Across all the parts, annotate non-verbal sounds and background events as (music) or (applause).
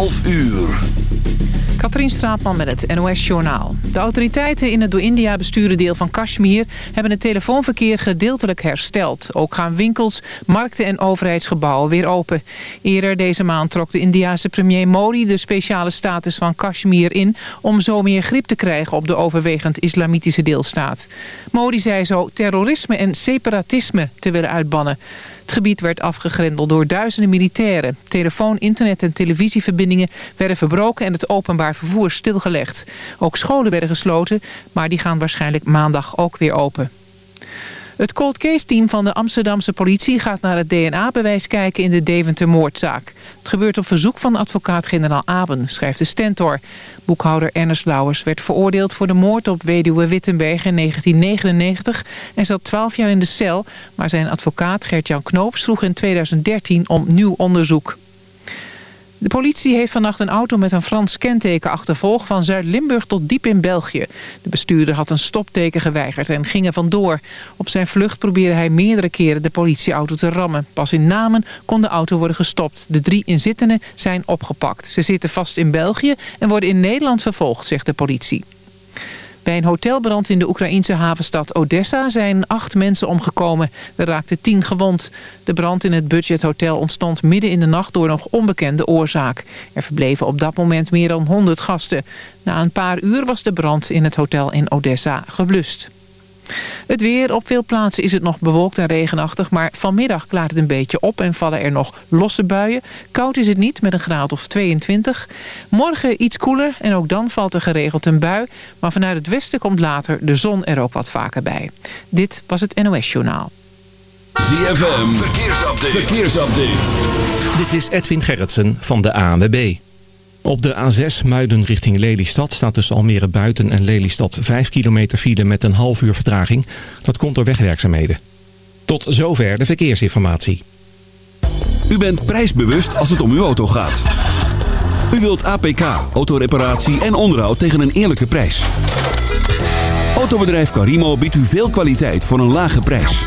12 uur. Katrien Straatman met het NOS-journaal. De autoriteiten in het door India bestuurde deel van Kashmir... hebben het telefoonverkeer gedeeltelijk hersteld. Ook gaan winkels, markten en overheidsgebouwen weer open. Eerder deze maand trok de Indiase premier Modi... de speciale status van Kashmir in... om zo meer grip te krijgen op de overwegend islamitische deelstaat. Modi zei zo terrorisme en separatisme te willen uitbannen. Het gebied werd afgegrendeld door duizenden militairen. Telefoon, internet en televisieverbindingen werden verbroken en het openbaar vervoer stilgelegd. Ook scholen werden gesloten, maar die gaan waarschijnlijk maandag ook weer open. Het cold case team van de Amsterdamse politie gaat naar het DNA-bewijs kijken in de Deventer-moordzaak. Het gebeurt op verzoek van advocaat-generaal Aben, schrijft de Stentor. Boekhouder Ernest Lauwers werd veroordeeld voor de moord op weduwe Wittenberg in 1999 en zat 12 jaar in de cel, maar zijn advocaat Gert-Jan Knoop sloeg in 2013 om nieuw onderzoek. De politie heeft vannacht een auto met een Frans kenteken achtervolgd... van Zuid-Limburg tot diep in België. De bestuurder had een stopteken geweigerd en ging er vandoor. Op zijn vlucht probeerde hij meerdere keren de politieauto te rammen. Pas in Namen kon de auto worden gestopt. De drie inzittenden zijn opgepakt. Ze zitten vast in België en worden in Nederland vervolgd, zegt de politie. Bij een hotelbrand in de Oekraïense havenstad Odessa zijn acht mensen omgekomen. Er raakten tien gewond. De brand in het budgethotel ontstond midden in de nacht door nog onbekende oorzaak. Er verbleven op dat moment meer dan 100 gasten. Na een paar uur was de brand in het hotel in Odessa geblust. Het weer. Op veel plaatsen is het nog bewolkt en regenachtig. Maar vanmiddag klaart het een beetje op en vallen er nog losse buien. Koud is het niet met een graad of 22. Morgen iets koeler en ook dan valt er geregeld een bui. Maar vanuit het westen komt later de zon er ook wat vaker bij. Dit was het NOS Journaal. ZFM. Verkeersupdate. Verkeersupdate. Dit is Edwin Gerritsen van de ANWB. Op de A6 Muiden richting Lelystad staat tussen Almere Buiten en Lelystad 5 kilometer file met een half uur vertraging. Dat komt door wegwerkzaamheden. Tot zover de verkeersinformatie. U bent prijsbewust als het om uw auto gaat. U wilt APK, autoreparatie en onderhoud tegen een eerlijke prijs. Autobedrijf Carimo biedt u veel kwaliteit voor een lage prijs.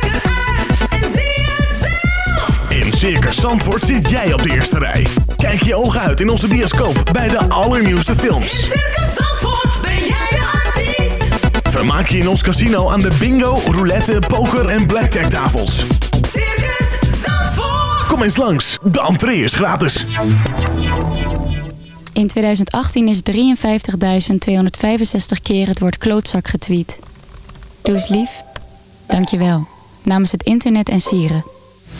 Circus Zandvoort zit jij op de eerste rij. Kijk je ogen uit in onze bioscoop bij de allernieuwste In films. Circus Zandvoort ben jij de artiest. Vermaak je in ons casino aan de bingo, roulette, poker en blackjack tafels. Circus Zandvoort. Kom eens langs, de entree is gratis. In 2018 is 53.265 keer het woord klootzak getweet. Doe eens lief. Dank je wel. Namens het internet en sieren.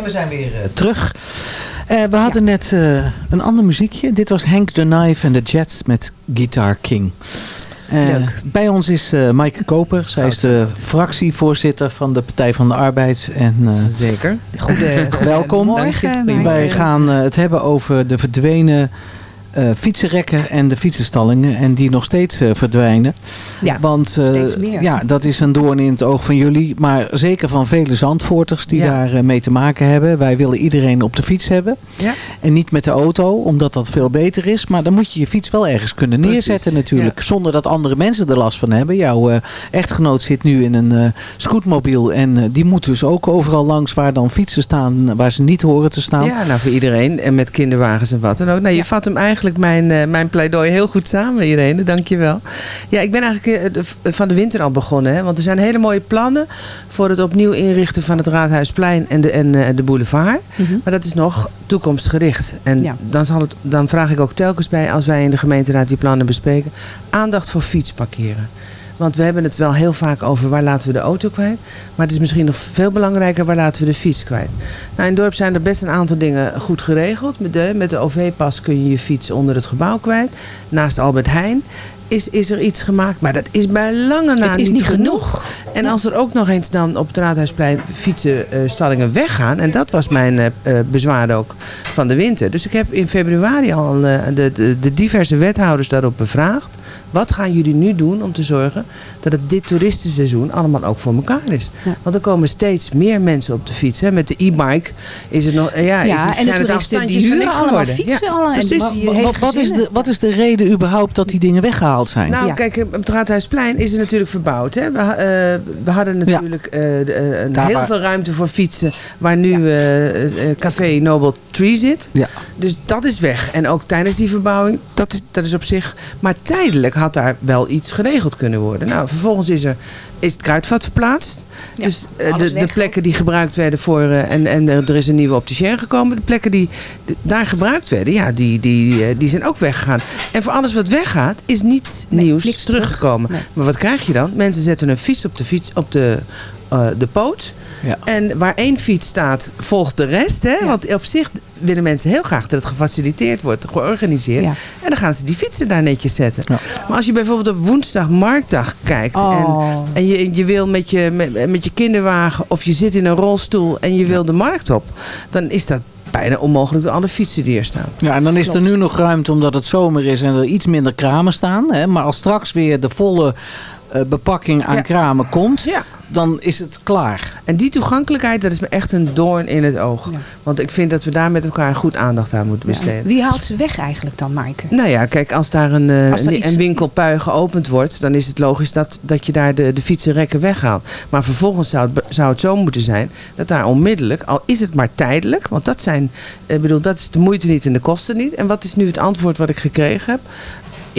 En we zijn weer eh, terug. Eh, we hadden net eh, een ander muziekje. Dit was Hank the Knife en de Jets met Guitar King. Eh, Leuk. bij ons is eh Maaike Koper. Zij is de fractievoorzitter van de Partij van de Arbeid. En, eh, Zeker. Goede, (laughs) welkom. Morgen, Wij gaan het hebben over de verdwenen eh, fietsenrekken en de fietsenstallingen. En die nog steeds eh, verdwijnen. Ja, Want eh, ja, dat is een doorn in het oog van jullie. Maar zeker van vele zandvoorters die Ja. daar eh, mee te maken hebben. Wij willen iedereen op de fiets hebben. Ja. En niet met de auto, omdat dat veel beter is. Maar dan moet je je fiets wel ergens kunnen Precies, neerzetten natuurlijk. Zonder dat andere mensen er last van hebben. Jouw eh, echtgenoot zit nu in een scootmobiel. En die moet dus ook overal langs waar dan fietsen staan. Waar ze niet horen te staan. Ja, nou voor iedereen. En met kinderwagens en wat dan ook. Nou, je vat hem eigenlijk mijn, mijn pleidooi heel goed samen, Irene. Dankjewel. Ja, ik ben eigenlijk eh, de- van de winter al begonnen. Hè, want er zijn hele mooie plannen voor het opnieuw inrichten van het Raadhuisplein en de, en, eh, de boulevard. Mhm. Maar dat is nog toekomstgericht. En Ja. dan, zal het, dan vraag ik ook telkens bij, als wij in de gemeenteraad die plannen bespreken, aandacht voor fietsparkeren. Want we hebben het wel heel vaak over waar laten we de auto kwijt. Maar het is misschien nog veel belangrijker waar laten we de fiets kwijt. Nou, in het dorp zijn er best een aantal dingen goed geregeld. Met de, met de OV-pas kun je je fiets onder het gebouw kwijt. Naast Albert Heijn is, is er iets gemaakt. Maar dat is bij lange na niet genoeg. En als er ook nog eens dan op het Raadhuisplein fietsenstallingen weggaan. En dat was mijn eh, eh, bezwaar ook van de winter. Dus ik heb in februari al eh, de, de, de diverse wethouders daarop bevraagd. Wat gaan jullie nu doen om te zorgen dat het dit toeristenseizoen allemaal ook voor elkaar is? Ja. Want er komen steeds meer mensen op de fiets. Hè. Met de e-bike is het nog. Ja, is Ja, het, en de zijn het toeristen afstandjes die huren allemaal geworden. fietsen. Ja, alle, en precies. die Wa- hele wa- wat, is de, wat is de reden überhaupt dat die dingen weggehaald zijn? Nou, Ja. kijk, op het Raadhuisplein is het natuurlijk verbouwd. Hè? We, eh, we hadden natuurlijk eh, eh, een heel veel ruimte voor fietsen. Waar nu Café Noble Tree zit. Ja. Dus dat is weg. En ook tijdens die verbouwing, dat is, dat is op zich... Maar tijdelijk had daar wel iets geregeld kunnen worden. Nou, vervolgens is, er, is het kruidvat verplaatst. Ja, dus eh, de, de plekken die gebruikt werden voor... eh, en, en er er is een nieuwe opticien gekomen. De plekken die daar gebruikt werden, ja, die, die, eh, die zijn ook weggegaan. En voor alles wat weggaat, is niets Nee, nieuws terug. teruggekomen. Nee. Maar wat krijg je dan? Mensen zetten een fiets op de, fiets, op de, eh, de poot. Ja. En waar één fiets staat, volgt de rest. Hè? Ja. Want op zich willen mensen heel graag dat het gefaciliteerd wordt, georganiseerd. Ja. En dan gaan ze die fietsen daar netjes zetten. Maar als je bijvoorbeeld op woensdag marktdag kijkt. Oh. En, en je, je wil met je, met, met je kinderwagen of je zit in een rolstoel en je wil de markt op. Dan is dat bijna onmogelijk door alle fietsen die er staan. Ja, en dan is Klopt. er nu nog ruimte omdat het zomer is en er iets minder kramen staan. Hè? Maar als straks weer de volle eh, bepakking aan Ja. kramen komt, Ja. dan is het klaar. En die toegankelijkheid, dat is me echt een doorn in het oog. Ja. Want ik vind dat we daar met elkaar goed aandacht aan moeten besteden. Wie haalt ze weg eigenlijk dan, Maaike? Nou ja, kijk, als daar een, eh, Als een, iets- een winkelpui geopend wordt, dan is het logisch dat, dat je daar de, de fietsenrekken weghaalt. Maar vervolgens zou het, zou het zo moeten zijn dat daar onmiddellijk, al is het maar tijdelijk, want dat zijn, ik bedoel, dat is de moeite niet en de kosten niet. En wat is nu het antwoord wat ik gekregen heb?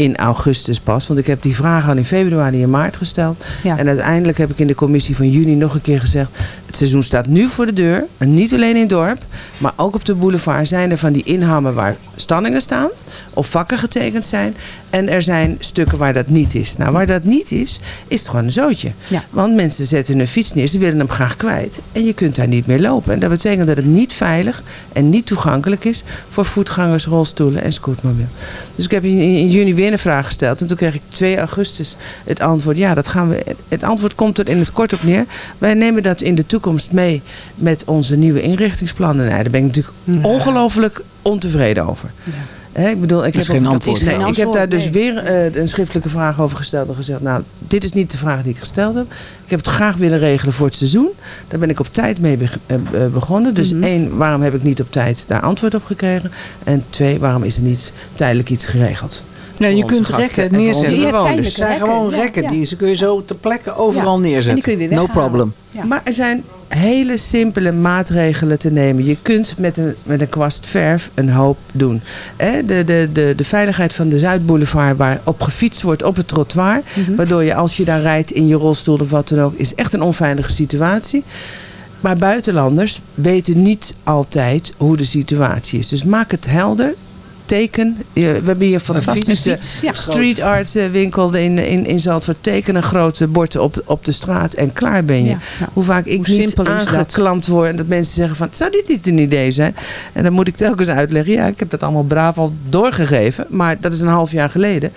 In augustus pas, want ik heb die vraag al in februari en maart gesteld. Ja. En uiteindelijk heb ik in de commissie van juni nog een keer gezegd: het seizoen staat nu voor de deur. En niet alleen in het dorp, maar ook op de boulevard zijn er van die inhammen waar stallingen staan of vakken getekend zijn. En er zijn stukken waar dat niet is. Nou, waar dat niet is, is het gewoon een zootje. Ja. Want mensen zetten hun fiets neer, ze willen hem graag kwijt. En je kunt daar niet meer lopen. En dat betekent dat het niet veilig en niet toegankelijk is voor voetgangers, rolstoelen en scootmobiel. Dus ik heb in, juni weer een vraag gesteld. En toen kreeg ik 2 augustus het antwoord. Ja, dat gaan we. Het antwoord komt er in het kort op neer. Wij nemen dat in de toekomst mee met onze nieuwe inrichtingsplannen. Nou, daar ben ik natuurlijk ongelooflijk ontevreden over. Hè, ik bedoel, ik Dat is heb geen ook- antwoord. Nee, ik heb daar dus weer eh, een schriftelijke vraag over gesteld en gezegd, nou, dit is niet de vraag die ik gesteld heb. Ik heb het graag willen regelen voor het seizoen. Daar ben ik op tijd mee eh, eh, begonnen. Dus Mhm. één, waarom heb ik niet op tijd daar antwoord op gekregen? En twee, waarom is er niet tijdelijk iets geregeld? Nee, je kunt rekken neerzetten. Je zijn gewoon rekken, ja, rekken. ja. Die ze kun je zo ter plekke overal Ja. neerzetten. En die kun je weer no problem. Ja. Maar er zijn hele simpele maatregelen te nemen. Je kunt met een, met een kwast verf een hoop doen. Hè, de, de, de, de veiligheid van de Zuidboulevard waar op gefietst wordt op het trottoir. Mhm. Waardoor je als je daar rijdt in je rolstoel of wat dan ook, is echt een onveilige situatie. Maar buitenlanders weten niet altijd hoe de situatie is. Dus maak het helder teken. Je- we hebben hier van de fiets, de fiets, ja. street art eh, winkel in, in, in Zandvoort. Teken een grote bord op, op de straat en klaar ben je. Ja, ja. Hoe vaak ik Hoe niet aangeklampt word en dat mensen zeggen van, zou dit niet een idee zijn? En dan moet ik telkens uitleggen, ja, ik heb dat allemaal braaf al doorgegeven. Maar dat is een half jaar geleden.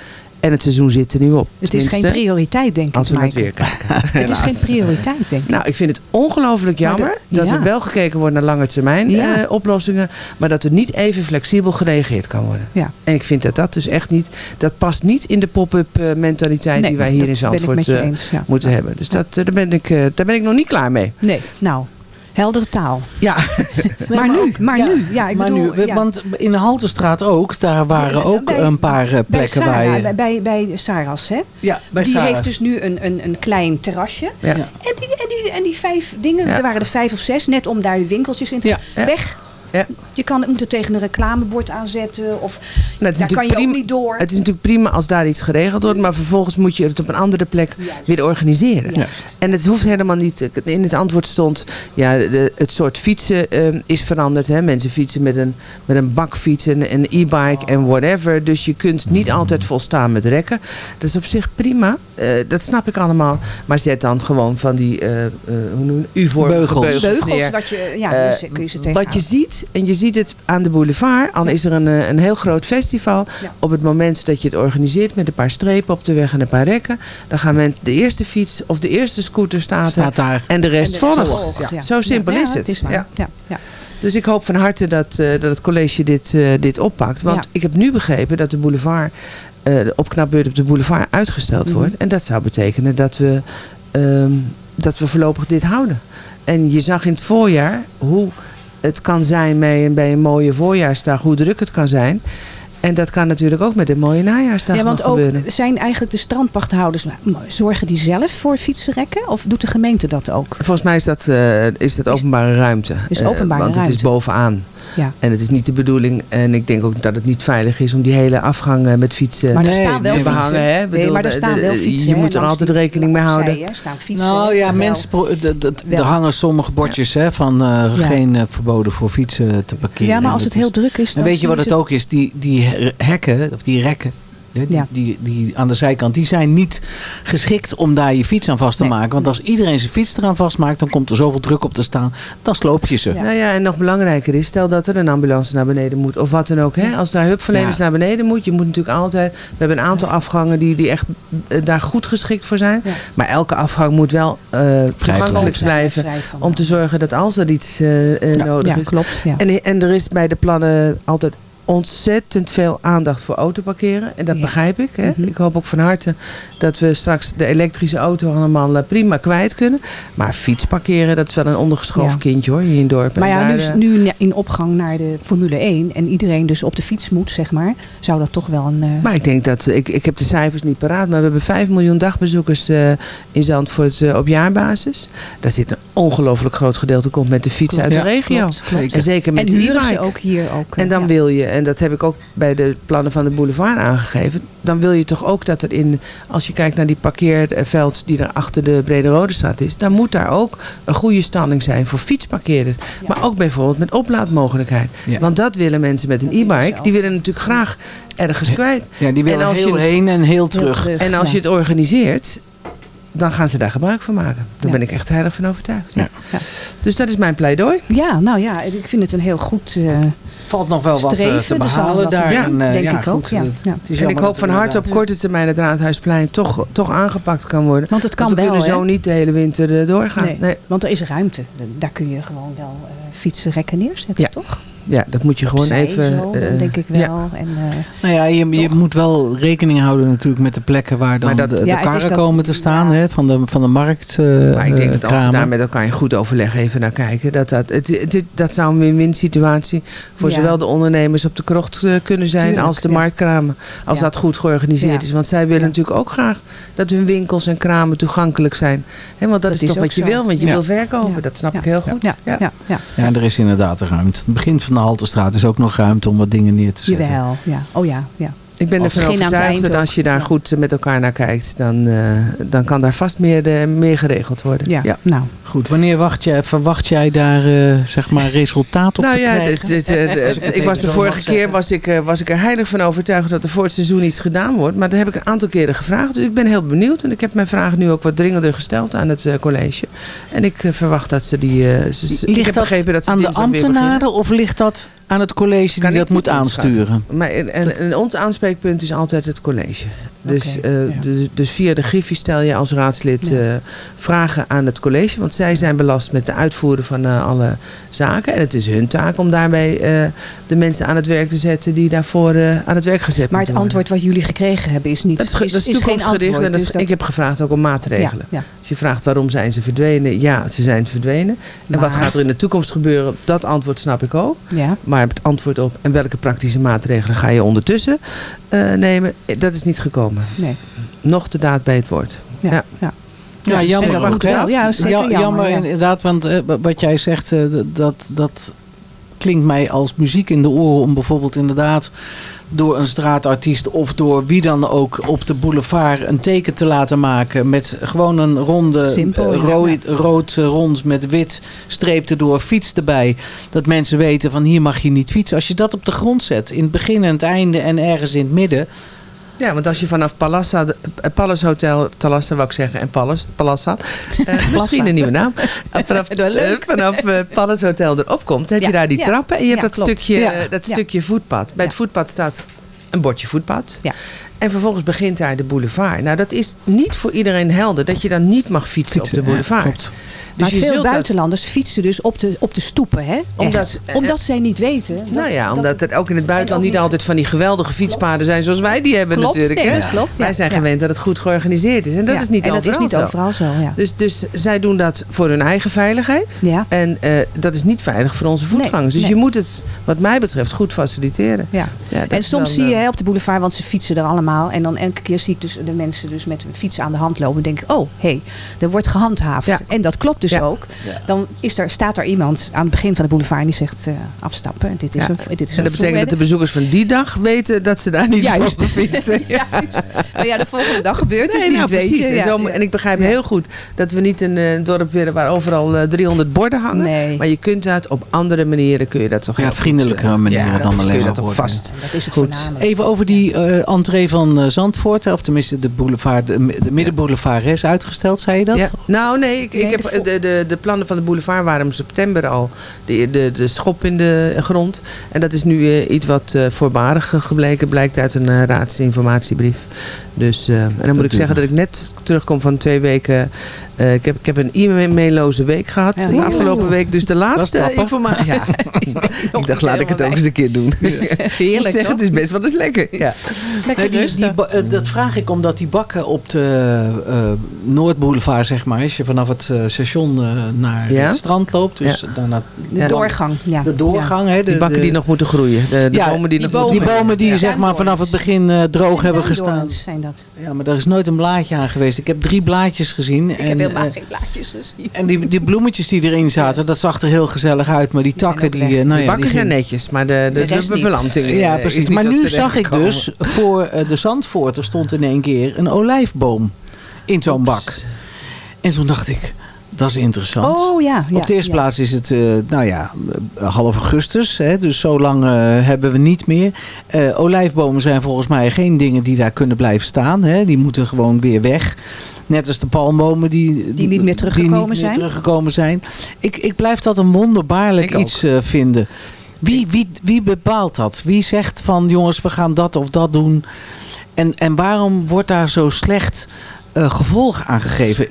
En het seizoen zit er nu op. Het is geen prioriteit, denk ik, Als we naar het Maaike. weer kijken. (laughs) (laughs) Het is geen prioriteit, denk ik. Nou, ik vind het ongelooflijk Maar jammer de- dat ja. er wel gekeken wordt naar lange termijn Ja. eh, oplossingen, maar dat er niet even flexibel gereageerd kan worden. Ja. En ik vind dat dat dus echt niet, dat past niet in de pop-up eh, mentaliteit Nee, die wij hier in Zandvoort eh, moeten hebben. Dus dat, daar, ben ik, daar ben ik nog niet klaar mee. Nee, nou, heldere taal. Ja, (laughs) maar nu, maar Ja, nu. Ja, ik maar bedoel, nu, ja. want in de Haltestraat ook, daar waren ook Bij- een paar eh, bij plekken Sarah, waar je... bij, bij, bij Saras, hè? ja, bij die Sarah's. heeft dus nu een, een, een klein terrasje. Ja. En, die, en, die, en die vijf dingen, Ja. er waren er vijf of zes, net om daar winkeltjes in te Ja. Ja. Weg. Ja. Je kan, moet het tegen een reclamebord aanzetten. Of Nou, daar kan je ook niet door. Het is natuurlijk prima als daar iets geregeld wordt, maar vervolgens moet je het op een andere plek weer organiseren. Juist. En het hoeft helemaal niet. In het antwoord stond, ja, de, het soort fietsen eh, is veranderd. Hè. Mensen fietsen met een, met een bakfiets, en een e-bike en whatever. Dus je kunt niet altijd volstaan met rekken. Dat is op zich prima. Eh, dat snap ik allemaal. Maar zet dan gewoon van die, eh, eh, hoe noem je, U-vormige Beugels. beugels, Beugels, neer. wat je, ja, kun je ze tegenaan. wat je ziet, en je ziet het aan de boulevard, al is er een, eh, een heel groot festival. Ja. Op het moment dat je het organiseert met een paar strepen op de weg en een paar rekken, dan gaan mensen de eerste fiets of de eerste scooter staat, staat daar. en de rest volgt. ja. Zo simpel Ja, is ja, het. is. Ja. Ja. Ja. Dus ik hoop van harte dat, eh, dat het college dit, eh, dit oppakt. Want Ja. ik heb nu begrepen dat de boulevard, eh, de opknapbeurt op de boulevard uitgesteld Mhm. wordt. En dat zou betekenen dat we, ehm, dat we voorlopig dit houden. En je zag in het voorjaar hoe het kan zijn bij een, bij een mooie voorjaarsdag, hoe druk het kan zijn. En dat kan natuurlijk ook met een mooie najaarsdag Ja, want ook gebeuren. zijn eigenlijk de strandpachthouders, nou, zorgen die zelf voor fietsrekken? Of doet de gemeente dat ook? Volgens mij is dat, eh, is dat openbare ruimte. Is Eh, openbare want het is ruimte. bovenaan. Ja. En het is niet de bedoeling, en ik denk ook dat het niet veilig is om die hele afgang eh, met fietsen Maar er Nee, staan wel nee, te fietsen. behangen. Hè? Ik nee, bedoel, maar er staan wel fietsen. Je moet er altijd die rekening mee houden. opzijen staan fietsen. Nou ja, mensen, er hangen sommige bordjes hè, van eh, Ja. geen eh, verboden voor fietsen te parkeren. Ja, maar als het heel is- druk is, En dan weet je wat het ook is? Die, die he- hekken, of die rekken, die, Ja. die, die aan de zijkant, die zijn niet geschikt om daar je fiets aan vast te Nee. maken. Want als iedereen zijn fiets eraan vastmaakt, dan komt er zoveel druk op te staan. Dan sloop je ze. Ja. Nou ja, en nog belangrijker is, stel dat er een ambulance naar beneden moet. Of wat dan ook. Hè? Als daar hulpverleners Ja. naar beneden moet. Je moet natuurlijk altijd. We hebben een aantal afgangen die, die echt eh, daar goed geschikt voor zijn. Ja. Maar elke afgang moet wel eh toegankelijk blijven. Om te zorgen dat als er iets eh, Ja. nodig Ja, is. klopt. Ja. En, en er is bij de plannen altijd ontzettend veel aandacht voor autoparkeren. En dat Ja. begrijp ik. Hè? Mhm. Ik hoop ook van harte dat we straks de elektrische auto allemaal eh, prima kwijt kunnen. Maar fietsparkeren, dat is wel een ondergeschoven Ja. kindje hoor, hier in het dorp. Maar ja, nu, eh, nu in opgang naar de Formule 1 en iedereen dus op de fiets moet, zeg maar, zou dat toch wel een... eh, Maar ik denk dat, ik, ik heb de cijfers niet paraat, maar we hebben 5 miljoen dagbezoekers in Zandvoort op jaarbasis. Daar zit een ongelooflijk groot gedeelte komt met de fiets uit de regio. klopt, klopt. En zeker met en de ook hier ook. En dan wil je, en dat heb ik ook bij de plannen van de boulevard aangegeven, dan wil je toch ook dat er in, als je kijkt naar die parkeerveld die er achter de Brede Rode Straat is, dan moet daar ook een goede standing zijn voor fietsparkeerders. Maar ook bijvoorbeeld met oplaadmogelijkheid. Ja. Want dat willen mensen met een e-bike, die willen natuurlijk graag ergens kwijt. Ja, die willen En als je heel heen en heel terug. En als je het organiseert, dan gaan ze daar gebruik van maken. Daar Ja. ben ik echt heilig van overtuigd. Ja. Ja. Dus dat is mijn pleidooi. Ja, nou ja, ik vind het een heel goed eh Valt nog wel wat eh, te behalen daar. Ja, en, eh, denk ja, ik ook. goed, Ja, eh, ja. En ik hoop van harte op korte termijn het Raadhuisplein toch, toch aangepakt kan worden. Want het kan Want we wel, kunnen zo niet de hele winter eh, doorgaan. Nee, Nee. want er is ruimte. Daar kun je gewoon wel eh fietsenrekken neerzetten, Ja, toch? Ja, dat moet je gewoon Opzij even... zo, eh, denk ik wel. ja. En, eh, Nou ja, je, je moet wel rekening houden natuurlijk met de plekken waar dan dat- de, Ja, karren dat- komen te staan ja. hè, van, de, van de markt. eh, Maar ik denk dat als we daar met elkaar in goed overleg even naar kijken, dat dat, het, het- dat zou een win-win situatie voor Ja. zowel de ondernemers op de krocht kunnen zijn Tuurlijk, als de ja. marktkramen. Als Ja. dat goed georganiseerd Ja. is. Want zij willen Ja. natuurlijk ook graag dat hun winkels en kramen toegankelijk zijn. Hè, want dat, Dat is is toch wat je zo. wil, want je Ja. wil verkopen. Ja. Dat snap Ja. ik heel goed. ja, ja, ja. Ja, er is inderdaad ruimte. Het begin van de Haltestraat is ook nog ruimte om wat dingen neer te zetten. Jawel, ja. Oh ja, ja. Ik ben Als ervan overtuigd dat als je daar Ja. goed eh, met elkaar naar kijkt, dan, eh, dan kan daar vast meer, eh, meer geregeld worden. Ja, nou. Goed, wanneer wacht jij, verwacht jij daar eh, zeg maar resultaat op nou te ja, krijgen? dit, dit, ik was de vorige keer was ik, eh, was ik er heilig van overtuigd dat er voor het seizoen iets gedaan wordt. Maar dat heb ik een aantal keren gevraagd. Dus ik ben heel benieuwd. En ik heb mijn vraag nu ook wat dringender gesteld aan het eh, college. En ik verwacht dat ze die... eh, ze- ze- ik Ligt heb dat begrepen dat ze aan de ambtenaren of ligt dat aan het college die dat moet aansturen? Maar, en, en, en ons aanspreekpunt is altijd het college. Dus, eh, ja. dus, dus via de Griffie stel je als raadslid Ja. eh, vragen aan het college. Want zij zijn belast met de uitvoeren van eh, alle zaken. En het is hun taak om daarbij de mensen aan het werk te zetten die daarvoor aan het werk gezet Maar het moeten worden. antwoord wat jullie gekregen hebben is niet Dat is, dat is geen antwoord. en dat is- dus Ik heb gevraagd ook om maatregelen. Ja. Als je vraagt waarom zijn ze verdwenen. Ja, ze zijn verdwenen. En wat Maar- gaat er in de toekomst gebeuren? Dat antwoord snap ik ook. ja. Maar het antwoord op en welke praktische maatregelen ga je ondertussen eh, nemen, eh, dat is niet gekomen. Nee. Nog de daad bij het woord. Ja. Ja. ja. Ja, Ja, jammer. ook, ja, jammer, ja. inderdaad, want eh, wat jij zegt, eh, dat, dat klinkt mij als muziek in de oren om bijvoorbeeld inderdaad door een straatartiest of door wie dan ook op de boulevard een teken te laten maken met gewoon een ronde Simpel, eh, ja. rood, rood eh, rond met wit streep erdoor, fiets erbij. Dat mensen weten van hier mag je niet fietsen. Als je dat op de grond zet, in het begin en het einde en ergens in het midden. Ja, want als je vanaf Palassa, eh, Palace Hotel, Talassa wou ik zeggen, en Palace, Palassa, eh, (laughs) misschien een nieuwe naam. Eh, (laughs) vanaf eh, vanaf eh, Palace Hotel erop komt, heb Ja, je daar die ja. trappen en je hebt dat, klopt. stukje, dat stukje voetpad. Bij het voetpad staat een bordje voetpad. Ja. En vervolgens begint daar de boulevard. Nou, dat is niet voor iedereen helder dat je dan niet mag fietsen, op de boulevard. klopt. Maar Dus je veel zult dat- buitenlanders fietsen dus op de, op de stoepen, hè? Omdat- Echt. omdat zij niet weten. dat- Nou ja, dat- omdat er ook in het buitenland niet niet- altijd van die geweldige fietspaden zijn zoals wij die hebben Klopt, natuurlijk. nee, hè? dat klopt, ja, Wij zijn ja. gewend dat het goed georganiseerd is. En dat ja, is niet en dat overal is niet zo. overal zo, ja. Dus, dus zij doen dat voor hun eigen veiligheid. ja. En eh, dat is niet veilig voor onze voetgangers. dus nee. je moet het, wat mij betreft, goed faciliteren. Ja. Ja, dat En soms zie je eh, hè, op de boulevard, want ze fietsen er allemaal. En dan elke keer zie ik dus de mensen dus met hun fiets aan de hand lopen. En denk ik, oh, hé, hey, er wordt gehandhaafd. Ja. En dat klopt dus Ja. ook. Dan is er, staat er iemand aan het begin van de boulevard en die zegt eh, afstappen. En dit is Ja. een, dit is En een dat betekent dat de bezoekers van die dag weten dat ze daar niet Juist. mogen fietsen. (laughs) Juist. Maar ja, de volgende dag gebeurt het Nee, niet, nou, weet precies. je. En, zo, en ik begrijp Ja. heel goed dat we niet een eh, dorp willen waar overal eh, 300 borden hangen. Nee. Maar je kunt dat op andere manieren kun je dat toch Ja, vriendelijkere eh, manieren ja, dan dat alleen kun je maar dat vast. Dat is het Goed. voornamelijk. Even over die eh entree van eh, Zandvoort, of tenminste de boulevard, de, de middenboulevard is uitgesteld, zei je dat? Ja. Nou nee, ik, ik Nee, heb de de, de, de plannen van de boulevard waren in september al de, de, de schop in de grond. En dat is nu eh, iets wat eh, voorbarig gebleken, blijkt uit een eh, raadsinformatiebrief. Dus, eh, en dan moet ik zeggen dat ik net terugkom van twee weken. Eh, ik, heb, ik heb een e-mailoze week gehad Ja. de afgelopen week. Dus de laatste informatie. (laughs) Ja. ik dacht, laat ik het ook eens een keer doen. (laughs) Heerlijk, ik zeg, toch? het is best wel eens lekker. Ja. Nee, die, eh, dat vraag ik omdat die bakken op de eh, Noordboulevard, zeg maar, als je vanaf het station eh, naar Ja. het strand loopt, dus daarna De Ja. doorgang, ja. de doorgang, hè, de, Die bakken de- die nog moeten groeien. De, de Ja, bomen die, die nog die moeten bomen die Ja. zeg maar vanaf het begin eh, droog hebben gestaan. Zijn dat. Ja, maar daar is nooit een blaadje aan geweest. Ik heb drie blaadjes gezien. Ik en, eh, geen blaadjes gezien. en die, die bloemetjes die erin zaten, dat zag er heel gezellig uit. Maar die takken, die, eh, nou ja, bakken die zijn netjes, maar de, de, De eh, Ja, is precies. Maar nu zag ik dus, voor eh, de Zandvoort, er stond in één keer een olijfboom in zo'n bak. En toen dacht ik, dat is interessant. Oh ja. ja Op de eerste ja. plaats is het, eh, nou ja, eh, half augustus. Hè, dus zo lang eh, hebben we niet meer. Eh, olijfbomen zijn volgens mij geen dingen die daar kunnen blijven staan. Hè. Die moeten gewoon weer weg. Net als de palmbomen die, Die niet meer teruggekomen niet meer zijn. teruggekomen zijn. Ik, ik blijf dat een wonderbaarlijk Ik iets eh, vinden. Wie, wie, wie bepaalt dat? Wie zegt van jongens, we gaan dat of dat doen? En, en waarom wordt daar zo slecht eh, gevolg aan gegeven?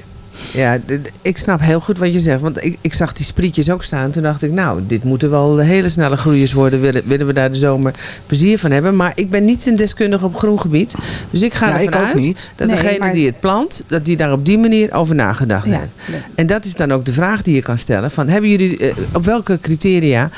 Ja, ik snap heel goed wat je zegt. Want ik, ik zag die sprietjes ook staan. Toen dacht ik, nou, dit moeten wel hele snelle groeiers worden. Willen, willen we daar de zomer plezier van hebben. Maar ik ben niet een deskundige op groen gebied. Dus ik ga Ja, ervan ik uit niet. dat Nee, degene maar- die het plant, dat die daar op die manier over nagedacht Ja. heeft. En dat is dan ook de vraag die je kan stellen. Van, hebben jullie, eh, op welke criteria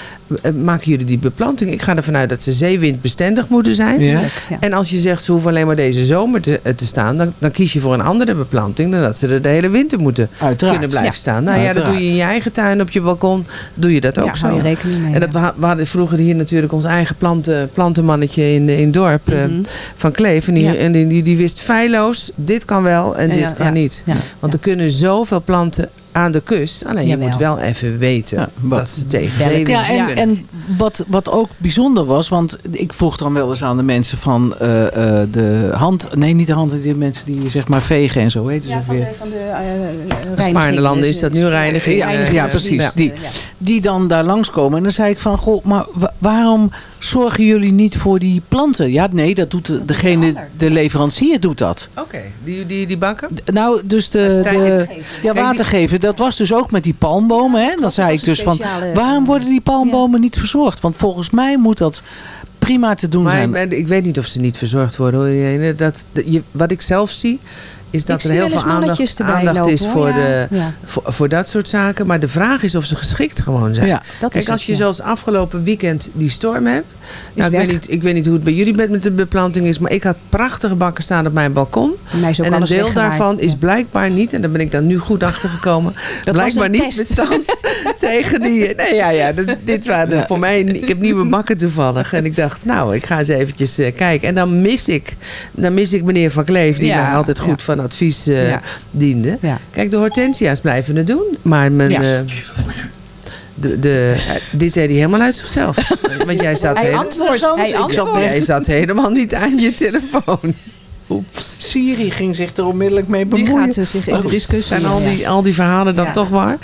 maken jullie die beplanting? Ik ga ervan uit dat ze zeewindbestendig moeten zijn. Ja. Ja. En als je zegt ze hoeven alleen maar deze zomer te, eh, te staan, dan, dan kies je voor een andere beplanting dan dat ze er de hele winter moeten Uiteraard. kunnen blijven Ja. staan. Nou ja, dat doe je in je eigen tuin, op je balkon. Doe je dat ook Ja, zo. je rekening mee. En dat, we, we hadden vroeger hier natuurlijk ons eigen planten, plantenmannetje in, in het dorp eh, Mhm. van Kleef. En, die, Ja. en die, die, die wist feilloos, dit kan wel en Ja, dit kan ja. niet. Ja. Want er kunnen zoveel planten aan de kust. Alleen je moet wel even weten Ja, wat- dat ze tegen zeewind Ja, en, kunnen. en wat, wat ook bijzonder was, want ik vroeg dan wel eens aan de mensen van eh, eh, de hand, nee niet de hand, die mensen die zeg maar vegen en zo heet ze Ja, van weer. de, van de uh. Spaarnelanden is dat nu reiniging. Ja, eh, ja, precies. ja. Die, die dan daar langskomen. En dan zei ik van, goh, maar wa- waarom zorgen jullie niet voor die planten? Ja, nee, dat doet de, degene, de leverancier doet dat. Oké, die, die, die bakken? D- Nou, dus de, Stijn- de ja, watergeven, dat was dus ook met die palmbomen. Hè? Dan zei ik dus van, waarom worden die palmbomen niet verzorgd? Want volgens mij moet dat prima te doen Maar zijn. maar ik weet niet of ze niet verzorgd worden hoor. Dat, de- je, wat ik zelf zie, is dat er heel veel aandacht, aandacht lopen, is voor, Ja, de, ja. voor, voor dat soort zaken. Maar de vraag is of ze geschikt gewoon zijn. Ja. Dat Kijk, is als het, je zoals afgelopen weekend die storm hebt. Nou, ik, weet niet, ik weet niet hoe het bij jullie met, met de beplanting is. Maar ik had prachtige bakken staan op mijn balkon. Mij En een deel daarvan is blijkbaar niet, en daar ben ik dan nu goed achter gekomen, Dat blijkbaar niet bestand (laughs) tegen die. Nee, ja, ja, dat- dit waren voor mij. Ik heb nieuwe bakken toevallig. En ik dacht, nou, ik ga eens eventjes eh, kijken. En dan mis ik, dan mis ik meneer Van Kleef, die Ja, mij altijd goed ja. van advies eh, Ja. diende. Ja. Kijk, de hortensia's blijven het doen. Maar mijn. Ja. eh, de, de, dit deed hij helemaal uit zichzelf. (laughs) Want jij zat, Hij. Soms, Hij jij zat helemaal niet aan je telefoon. Siri ging zich er onmelijk mee Die bemoeien. gaat eh, zich in de Oh, discussie. Zijn al die, al die verhalen dan Ja. toch waar?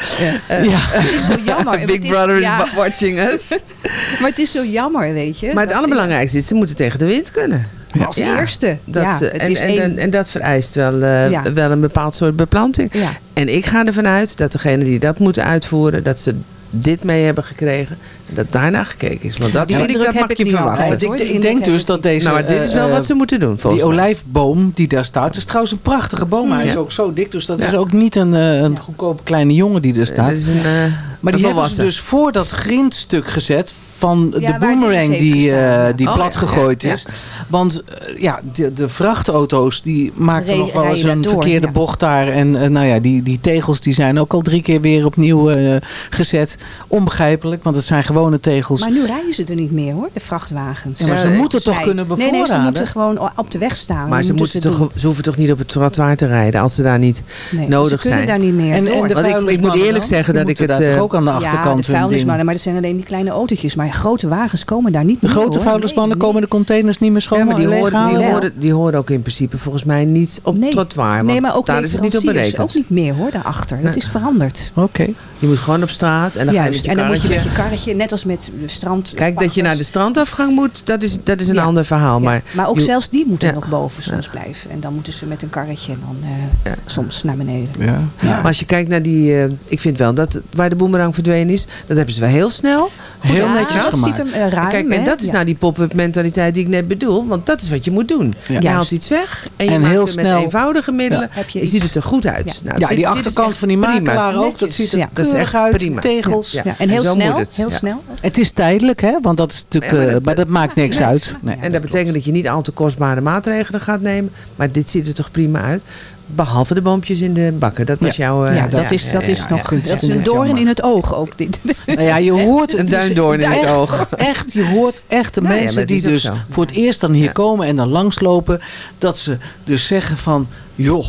Eh, Ja. (laughs) Het is zo jammer. Big Brother is watching us. (laughs) Maar het is zo jammer, weet je. Maar het allerbelangrijkste is, ze moeten tegen de wind kunnen. ja, Als eerste. Dat, ja, eh, en, en, en, en dat vereist wel, eh, Ja. wel een bepaald soort beplanting. ja. En ik ga ervan uit dat degene die dat moeten uitvoeren, dat ze dit mee hebben gekregen. En dat daarna gekeken is. Want dat vind ik, dat mag ik je niet verwachten. altijd, ik, denk dus dat deze... Nou, maar dit is wel eh, wat ze moeten doen, volgens Die olijfboom die daar staat, is trouwens een prachtige boom. Hij is ook zo dik, dus dat Ja. is ook niet een, eh, een goedkope kleine jongen die er Dat staat. is een, eh, Maar die hebben ze dus voor dat grindstuk gezet van Ja, de boomerang die, eh, ja. die Oh, plat gegooid ja, is. Want eh, ja, de, de vrachtauto's die maakten Re- nog wel eens een door, verkeerde ja. bocht daar. En eh, nou ja, die, die tegels die zijn ook al drie keer weer opnieuw eh, gezet. Onbegrijpelijk, want het zijn gewone tegels. Maar nu rijden ze er niet meer hoor, de vrachtwagens. ja, maar ze moeten toch kunnen Nee, nee, ze bevoorraden? moeten gewoon op de weg staan. Maar ze, moeten toch, ze hoeven toch niet op het trottoir te rijden als ze daar niet Nee, nodig ze kunnen zijn. daar niet meer en, door. en de Want ik- ik moet eerlijk dan? zeggen Die dat ik het, eh, ook aan de ja, achterkant de hun ding- vuilnismannen, maar dat zijn alleen die kleine autootjes. Maar grote wagens komen daar niet De meer grote hoor. vuilnismannen Nee, komen de containers niet meer schoon Ja, maar die horen, die, horen, die horen ook in principe volgens mij niet op Nee. het trottoir. Nee, maar ook daar is het niet op berekend. ook niet meer hoor, daarachter. Dat is veranderd. Oké. Je moet gewoon op straat en dan Juist, ga je met en je dan moet je met karretje. je karretje, net als met de strand. Kijk, dat je naar de strandafgang moet, dat is, dat is een Ja. ander verhaal. Ja, Maar, maar ook je- zelfs die moeten Ja. nog boven soms blijven. En dan moeten ze met een karretje en dan eh, Ja. soms naar beneden. Ja. maar als je kijkt naar die... eh, ik vind wel dat waar de boemerang verdwenen is, dat hebben ze wel heel snel. Heel Ja, netjes dat gemaakt. ziet er eh, ruim, kijk, en hè? dat is Ja. nou die pop-up mentaliteit die ik net bedoel. Want dat is wat je moet doen. Ja. Je haalt iets weg en je En maakt heel het met snel- eenvoudige middelen. Heb je ziet het er goed uit. Ja. Nou, Ja, dit- die achterkant van die makelaar ook, dat ziet er ja. Dat is keurig echt uit. prima. Tegels. Ja. Ja, en heel snel. het. Heel Ja. snel. Het is tijdelijk, hè? Want dat is natuurlijk, Ja, maar eh, dat- maar dat maakt niks uit. Nee. En dat betekent dat je niet al te kostbare maatregelen gaat nemen. Maar dit ziet er toch prima uit. Behalve de boompjes in de bakken. Dat was Ja. jouw... eh, Ja, dat is, dat is ja, nog. ja. Dat is een doorn in het oog ook. Dit. (laughs) Nou ja, (laughs) je hoort Een is duindoorn in het oog. (laughs) Echt, je hoort echt de Nou mensen die dus zo. voor het eerst dan hier Ja. komen en dan langslopen. Dat ze dus zeggen van, joh,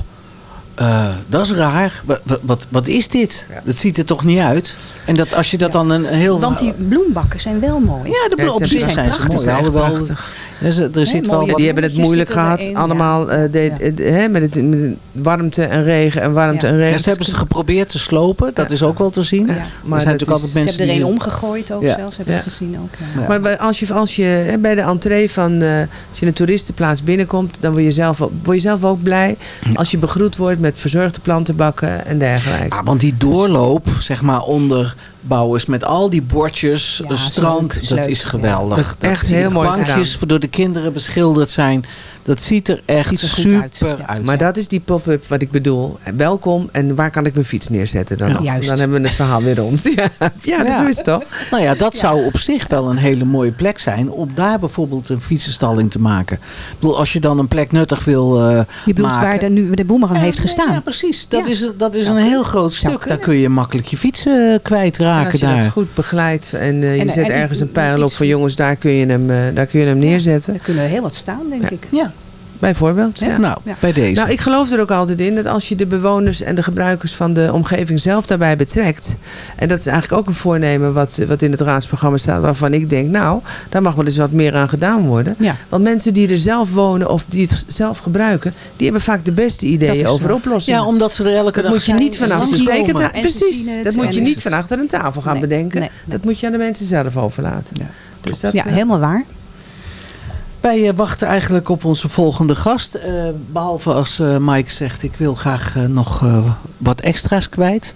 eh, dat is raar. Wat, wat, wat, is dit? Ja. Dat ziet er toch niet uit? En dat als je dat dan een heel... Want die bloembakken zijn wel mooi. ja, de Ja, zich zijn zijn ze prachtig, mooi. zijn echt Prachtig. er, zit- wel wat... die hebben het moeilijk gehad. erin, allemaal ja. eh, de, Ja. de- hè, met, het, met warmte en regen en warmte Ja. en Ja, regen. ze hebben ze geprobeerd te slopen. Dat is ook wel te zien. Ja. Er Maar zijn natuurlijk is- altijd Ze mensen hebben er die... één omgegooid ook Ja. zelfs, heb ik gezien ook. Ja. Ja. Maar als je, als je hè, bij de entree van, eh, als je een toeristenplaats binnenkomt, dan word je zelf, ook- word je zelf ook blij als je begroet wordt met verzorgde plantenbakken en dergelijke. Ja, want die doorloop, zeg maar, onder bouwers met al die bordjes, Ja, strand, dat leuk. is Ja. geweldig. Dat is echt die heel mooi bankjes gedaan. voor door de kinderen beschilderd zijn. Dat ziet er echt Ziet er super uit. Maar dat is die pop-up wat ik bedoel. Welkom en waar kan ik mijn fiets neerzetten dan? Ja. Juist. Dan hebben we het verhaal weer rond. (laughs) Ja, ja, Ja. zo is het toch? Nou ja, dat zou op zich wel een hele mooie plek zijn om daar bijvoorbeeld een fietsenstalling te maken. Ik bedoel, als je dan een plek nuttig wil eh Je bedoelt maken. waar de, nu de boemerang heeft gestaan. Ja, precies. Dat Ja. is, een- dat is een heel groot stuk. kunnen. Daar kun je makkelijk je fietsen eh, En kwijtraken als je daar. dat goed begeleidt en eh, je En- zet en ergens een pijl op van jongens, daar kun je hem, daar kun je hem neerzetten. Er kunnen heel wat staan, denk ik. Ja, Bijvoorbeeld. Ja. nou, Ja. bij deze. Nou, ik geloof er ook altijd in dat als je de bewoners en de gebruikers van de omgeving zelf daarbij betrekt. En dat is eigenlijk ook een voornemen wat, wat in het raadsprogramma staat. Waarvan ik denk, nou, daar mag wel eens wat meer aan gedaan worden. Ja. Want mensen die er zelf wonen of die het zelf gebruiken, die hebben vaak de beste ideeën over oplossingen. ja, omdat ze er elke dat dag moet je niet van achter Precies, dat moet je niet van achter een tafel gaan Nee, bedenken. nee, dat moet je aan de mensen zelf overlaten. Ja. Dus dat, Ja, eh, helemaal waar. Wij eh, wachten eigenlijk op onze volgende gast. eh, behalve als eh, Mike zegt, ik wil graag nog eh, wat extra's kwijt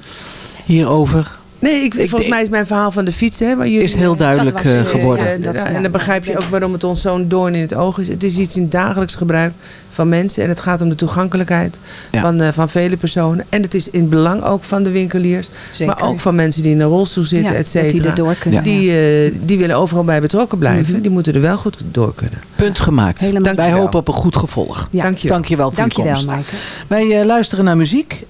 hierover. Nee, ik, Ik- volgens mij is mijn verhaal van de fiets. Hè, waar jullie, Is heel duidelijk was, geworden. Dat- ja, en dan begrijp je ook waarom het ons zo'n doorn in het oog is. Het is iets in dagelijks gebruik van mensen. En het gaat om de toegankelijkheid Ja. van, eh, van vele personen. En het is in het belang ook van de winkeliers. Zeker. Maar ook van mensen die in een rolstoel zitten, ja, et dat die cetera. erdoor kunnen. Die, eh, die willen overal bij betrokken blijven. Mhm. Die moeten er wel goed door kunnen. Punt gemaakt. Helemaal. Wij hopen op een goed gevolg. Ja. Dank je. Dankjewel voor Dankjewel, je komst. Maaike. Wij eh, luisteren naar muziek.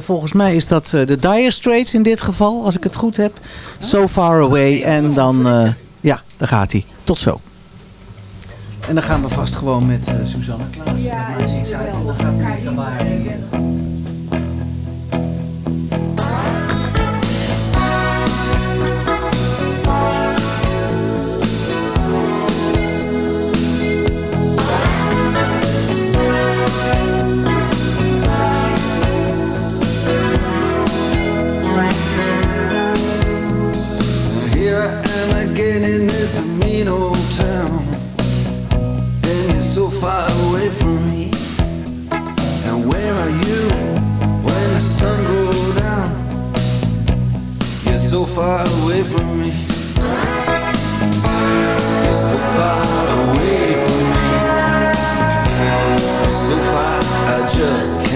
Volgens mij is dat de Dire Straits in dit geval, als ik het goed heb. So Far Away. En dan, ja, daar gaat hij. Tot zo. En dan gaan we vast gewoon met eh Suzanne Klaas. Ja, ik zei het al, we gaan kijken waar- Here I am again in far away from me. And where are you when the sun goes down? You're so far away from me. You're so far away from me. So far I just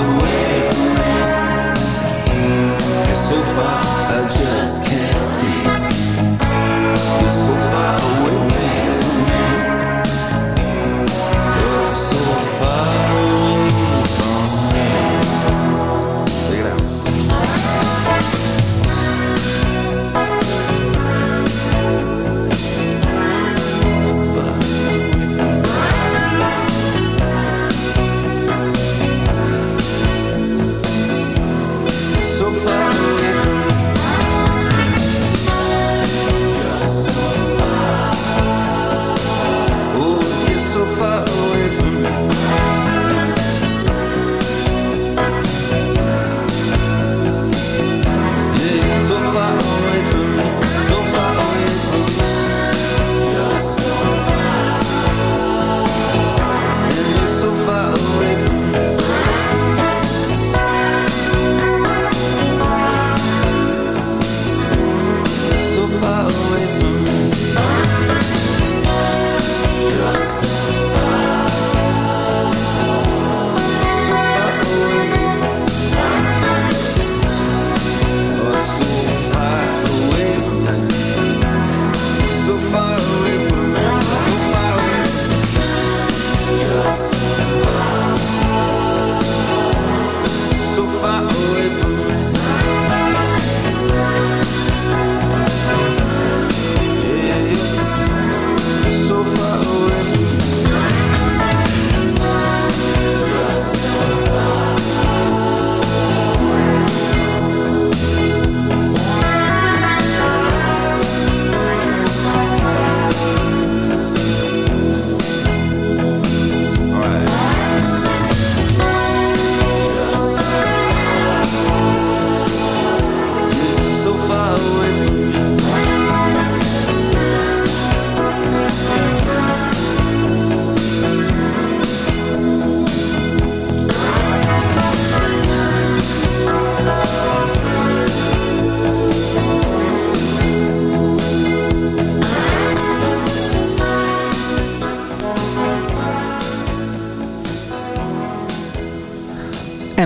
away from me. It's so far.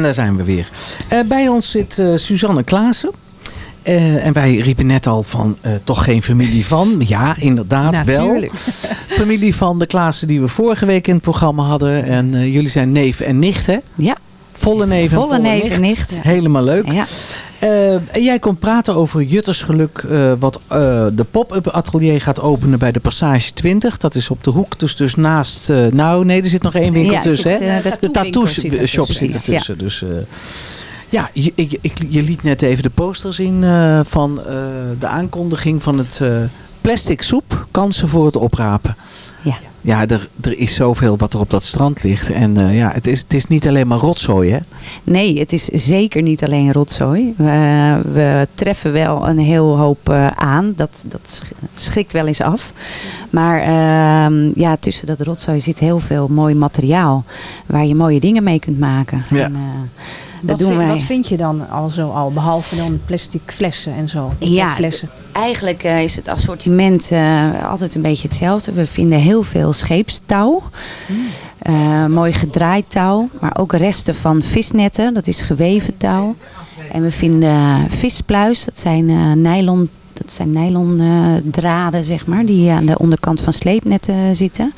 Daar zijn we weer. Eh, bij ons zit eh, Suzanne Klaassen. Eh, en wij riepen net al van toch geen familie van. (laughs) Ja, inderdaad Natuurlijk. wel. (laughs) Familie van de Klaassen die we vorige week in het programma hadden. En jullie zijn neef en nicht hè? Ja. Volle neef en Volle volle neef en nicht. nicht. Helemaal leuk. Ja. Eh, en jij komt praten over Juttersgeluk, eh wat eh, de pop-up atelier gaat openen bij de Passage 20. Dat is op de hoek, dus, dus naast... nou, nee, er zit nog één winkel Ja, tussen. hè? de de tattoo zit er shop tussen. zit er tussen. Dus, eh, ja, je, ik, ik- je liet net even de poster zien van de aankondiging van het plastic soep. Kansen voor het oprapen. Ja. Ja, er, er is zoveel wat er op dat strand ligt. En eh, ja, het is, het is niet alleen maar rotzooi, hè? Nee, het is zeker niet alleen rotzooi. We, we treffen wel een heel hoop eh, aan. Dat, dat sch- schrikt wel eens af. Maar ehm, ja, tussen dat rotzooi zit heel veel mooi materiaal. Waar je mooie dingen mee kunt maken. Ja. En, eh, Wat, dat doen vind, wij. wat vind je dan al zo al, behalve dan plastic flessen en zo? Ja, flessen. Eigenlijk eh, is het assortiment eh, altijd een beetje hetzelfde. We vinden heel veel scheepstouw. Eh, mooi gedraaid touw. Maar ook resten van visnetten. Dat is geweven touw. En we vinden vispluis. Dat zijn nylon... Dat zijn nylon eh, draden, zeg maar, die aan de onderkant van sleepnetten zitten.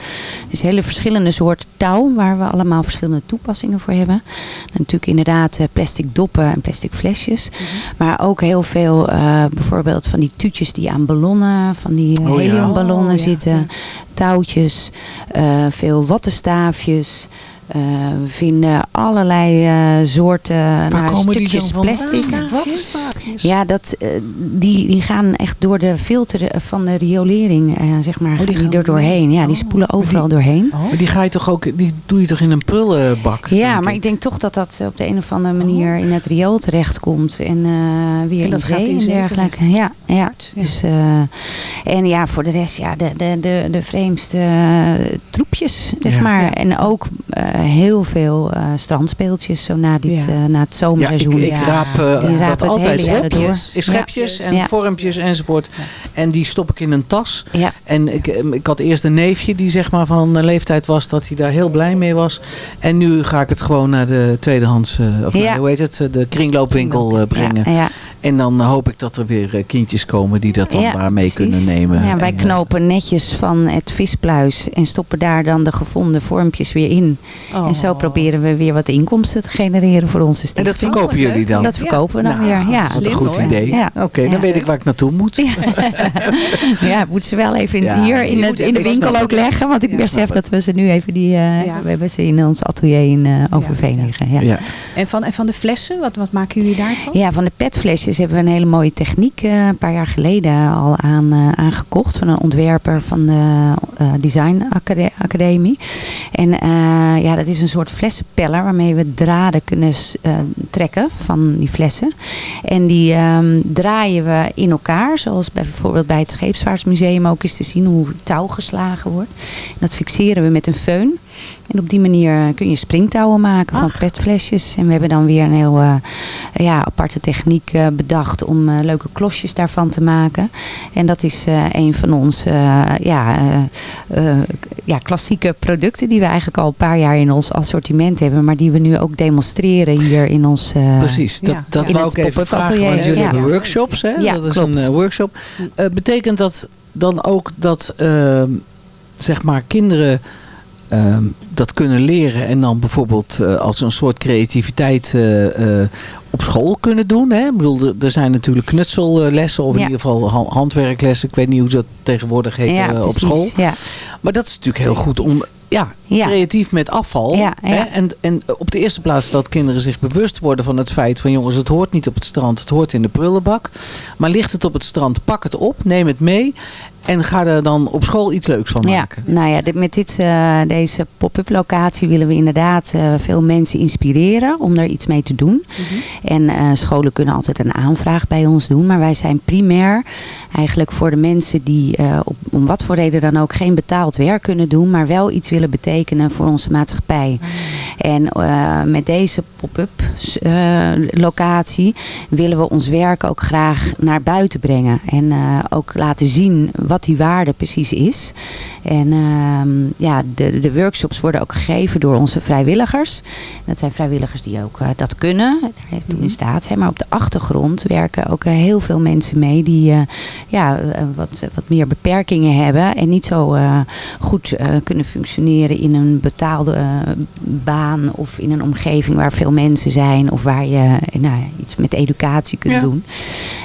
Dus hele verschillende soorten touw, waar we allemaal verschillende toepassingen voor hebben. En natuurlijk inderdaad eh, plastic doppen en plastic flesjes. Maar ook heel veel, eh, bijvoorbeeld van die tuutjes die aan ballonnen, van die eh, Oh ja. heliumballonnen Oh, zitten. ja. Touwtjes, eh, veel wattenstaafjes. Eh, we vinden allerlei eh, soorten nou, stukjes plastic. Ja, dat, die, die gaan echt door de filter van de riolering, zeg maar, die gaan die gaan er doorheen. Ja, die Oh, spoelen die- overal doorheen. Maar die ga je toch ook, die doe je toch in een prullenbak? Ja, maar ik? ik denk toch dat dat op de een of andere manier in het riool terechtkomt. En weer En in de gaat zee in en zee dergelijke. Ja, ja. Ja. Dus, en ja, voor de rest, ja, de, de, de, de vreemdste troepjes, zeg Ja. maar. En ook heel veel eh, strandspeeltjes, zo na, dit, Ja. eh, na het Ja, ik, zomerseizoen. ik raap eh, Die dat altijd schepjes Ja. en Ja. vormpjes enzovoort. En die stop ik in een tas. Ja. En ik, eh, ik had eerst een neefje die zeg maar van leeftijd was dat hij daar heel blij mee was. En nu ga ik het gewoon naar de tweedehands, eh, of Ja. naar, hoe heet het, eh, de kringloopwinkel eh, brengen. Ja, ja. En dan hoop ik dat er weer eh, kindjes komen die dat dan Ja, daar mee precies. kunnen nemen. Ja, wij En, eh, knopen netjes van het vispluis en stoppen daar dan de gevonden vormpjes weer in. En zo proberen we weer wat inkomsten te genereren voor onze En stichting. dat verkopen jullie dan? Dat verkopen we dan Nou, weer. Ja, dat is een goed hoor. idee. Ja. Oké, dan Ja. weet ik waar ik naartoe moet. ja, (laughs) moeten ze wel even in- Ja, hier in, het, moet in de winkel ook leggen. Want ik Ja, besef dat we ze nu even die... eh, Ja. We hebben ze in ons atelier in eh Overveen liggen. Ja. Ja. En van, en van de flessen, wat, wat maken jullie daarvan? Ja, van de petflesjes hebben we een hele mooie techniek eh, een paar jaar geleden al aan, eh, aangekocht. Van een ontwerper van de eh, Design Acade- Academie. En eh, ja, dat is een soort flessenpeller waarmee we draden kunnen eh, trekken van die flessen. En die ehm, draaien we in elkaar. Zoals bijvoorbeeld bij het Scheepsvaartsmuseum ook is te zien hoe touw geslagen wordt. En dat fixeren we met een föhn. En op die manier kun je springtouwen maken van petflesjes. En we hebben dan weer een heel eh, ja, aparte techniek bedacht om leuke klosjes daarvan te maken. En dat is een van onze ja, ja, klassieke producten die we eigenlijk al een paar jaar in ons assortiment hebben. Maar die we nu ook demonstreren hier in ons... eh, Precies, dat, ja. dat wou het ik even vragen. Want jullie hebben workshops, hè? Ja, dat is klopt. een eh, workshop. Eh, betekent dat dan ook dat ehm, zeg maar kinderen ehm, dat kunnen leren en dan bijvoorbeeld als een soort creativiteit op school kunnen doen? Hè? Ik bedoel, er- zijn natuurlijk knutsellessen of in ieder geval ha- handwerklessen. Ik weet niet hoe dat tegenwoordig heet ja, op precies, school. Ja. Maar dat is natuurlijk heel goed om ja, creatief met afval. Ja, ja. Hè? En, en op de eerste plaats dat kinderen zich bewust worden van het feit van jongens, het hoort niet op het strand, het hoort in de prullenbak. Maar ligt het op het strand, pak het op, neem het mee en ga er dan op school iets leuks van maken. Ja, nou ja, dit, met dit, eh, deze pop-up locatie willen we inderdaad eh, veel mensen inspireren om er iets mee te doen. En eh, scholen kunnen altijd een aanvraag bij ons doen. Maar wij zijn primair eigenlijk voor de mensen die op, om wat voor reden dan ook geen betaald werk kunnen doen. Maar wel iets willen betekenen voor onze maatschappij. En eh, met deze pop-up locatie willen we ons werk ook graag naar buiten brengen. En ook laten zien wat die waarde precies is. En ehm, ja, de, de workshops worden ook gegeven door onze vrijwilligers. Dat zijn vrijwilligers die ook eh, dat kunnen, daar toe in staat zijn. Maar op de achtergrond werken ook eh, heel veel mensen mee die eh, ja, wat, wat meer beperkingen hebben. En niet zo goed kunnen functioneren in een betaalde baan of in een omgeving waar veel mensen zijn. Of waar je nou, iets met educatie kunt Ja. doen.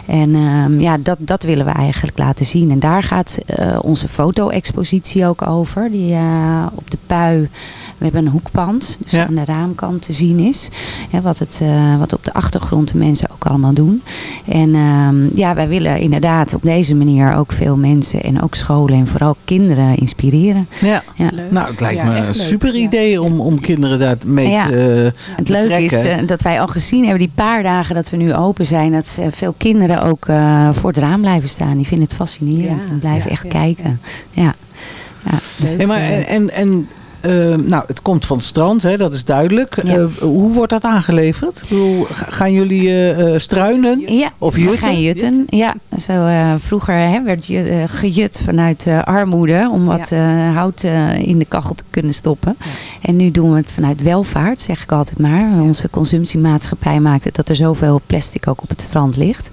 En ehm, ja, dat, dat willen we eigenlijk laten zien. En daar gaat onze foto-expositie ook over. Die eh, op de pui. We hebben een hoekpand, dus Ja. aan de raamkant te zien is. Hè, wat, het, eh, wat op de achtergrond de mensen ook allemaal doen. En ehm, ja, wij willen inderdaad op deze manier ook veel mensen en ook scholen en vooral kinderen inspireren. Ja. Ja. Nou, het lijkt Ja, me een super ja. idee om, om kinderen daar mee Ja. te eh, Het leuke is dat wij al gezien hebben, die paar dagen dat we nu open zijn, dat veel kinderen ook eh, voor het raam blijven staan. Die vinden het fascinerend Ja, en blijven ja, echt ja, kijken. Ja. Ja. dus, Hey, maar eh, en, en, en eh, nou, het komt van het strand, hè, dat is duidelijk. Ja. Eh, hoe wordt dat aangeleverd? Ga- gaan jullie struinen? Ja, Of we jutten? gaan jutten. Ja, zo, vroeger hè, werd je gejut vanuit armoede om wat hout in de kachel te kunnen stoppen. En nu doen we het vanuit welvaart, zeg ik altijd maar. Onze consumptiemaatschappij maakt het dat er zoveel plastic ook op het strand ligt.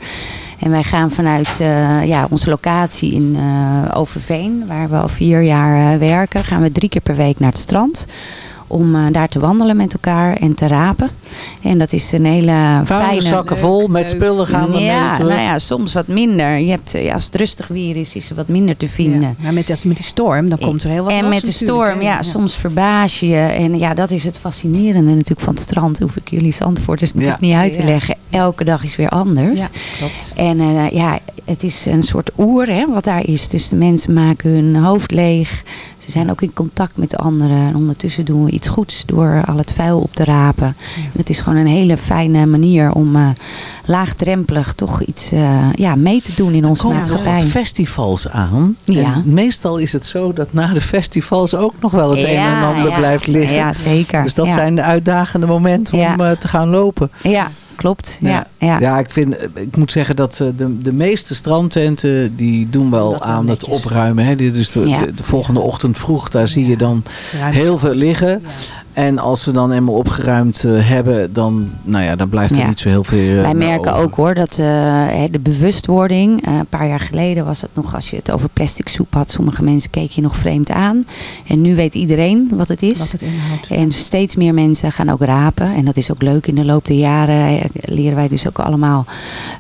En wij gaan vanuit eh, ja, onze locatie in eh, Overveen, waar we al vier jaar eh, werken, gaan we drie keer per week naar het strand. Om eh, daar te wandelen met elkaar en te rapen. En dat is een hele fijne... zakken vol met spullen gaan we Ja, mee nou ja, soms wat minder. Je hebt, eh, ja, als het rustig weer is, is er wat minder te vinden. Ja, maar met, dat- met die storm, dan komt er heel wat En los met de natuurlijk, storm, ja, soms verbaas je je. En ja, dat is het fascinerende natuurlijk van het strand. Hoef ik jullie Zandvoorters natuurlijk Ja. niet uit te leggen. Elke dag is weer anders. Ja, klopt. En eh, ja, het is een soort oer hè, wat daar is. Dus de mensen maken hun hoofd leeg. Ze zijn ook in contact met de anderen. En ondertussen doen we iets goeds door al het vuil op te rapen. En het is gewoon een hele fijne manier om eh, laagdrempelig toch iets eh, ja, mee te doen in onze komen er maatschappij. wat festivals aan. Ja. En meestal is het zo dat na de festivals ook nog wel het een en ander blijft liggen. Ja, zeker. Dus dat zijn de uitdagende momenten om eh, te gaan lopen. Ja, klopt. Ja, ja. Ja, ik, vind, ik moet zeggen dat eh, de, de meeste strandtenten die doen wel Dat aan het opruimen. Hè. Is de, Ja. de, de volgende ochtend vroeg, daar zie je dan heel veel liggen. En als ze dan eenmaal opgeruimd eh, hebben, dan, nou ja, dan blijft er Ja. niet zo heel veel eh, Wij merken over. ook hoor dat eh, hè, de bewustwording, een paar jaar geleden was het nog als je het over plastic soep had, sommige mensen keken je nog vreemd aan. En nu weet iedereen wat het is. Wat het inhoudt. En steeds meer mensen gaan ook rapen. En dat is ook leuk. In de loop der jaren leren wij dus ook allemaal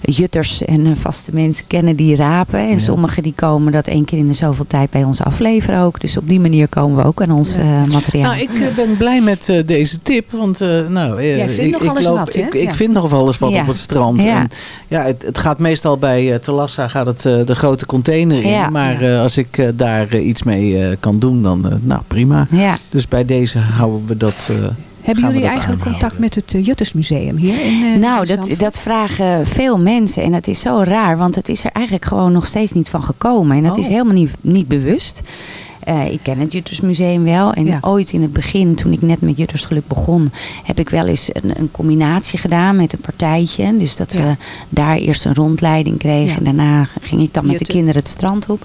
jutters en vaste mensen kennen die rapen. En Ja. sommigen die komen dat één keer in de zoveel tijd bij ons afleveren ook. Dus op die manier komen we ook aan ons Ja. eh, materiaal. Nou, ik ben blij met eh, deze tip. Want eh, nou, eh, Jij vindt ik, nog ik, alles wat, hè? ik, vind nog wel eens wat Ja. op het strand. Ja. En, ja, het, het gaat meestal bij eh Telassa gaat het, eh, de grote container in. Ja. Maar eh, als ik eh, daar iets mee eh, kan doen, dan eh, nou prima. ja. Dus bij deze houden we dat. eh, Hebben jullie eigenlijk contact met het eh, Juttersmuseum hier in eh, Nou, dat, dat vragen veel mensen. En dat is zo raar, want het is er eigenlijk gewoon nog steeds niet van gekomen. En dat Oh. is helemaal niet, niet bewust. Eh, ik ken het Juttersmuseum wel. En Ja. ooit in het begin, toen ik net met Juttersgeluk begon, heb ik wel eens een, een combinatie gedaan met een partijtje. Dus dat Ja. we daar eerst een rondleiding kregen. En daarna ging ik dan met de kinderen het strand op.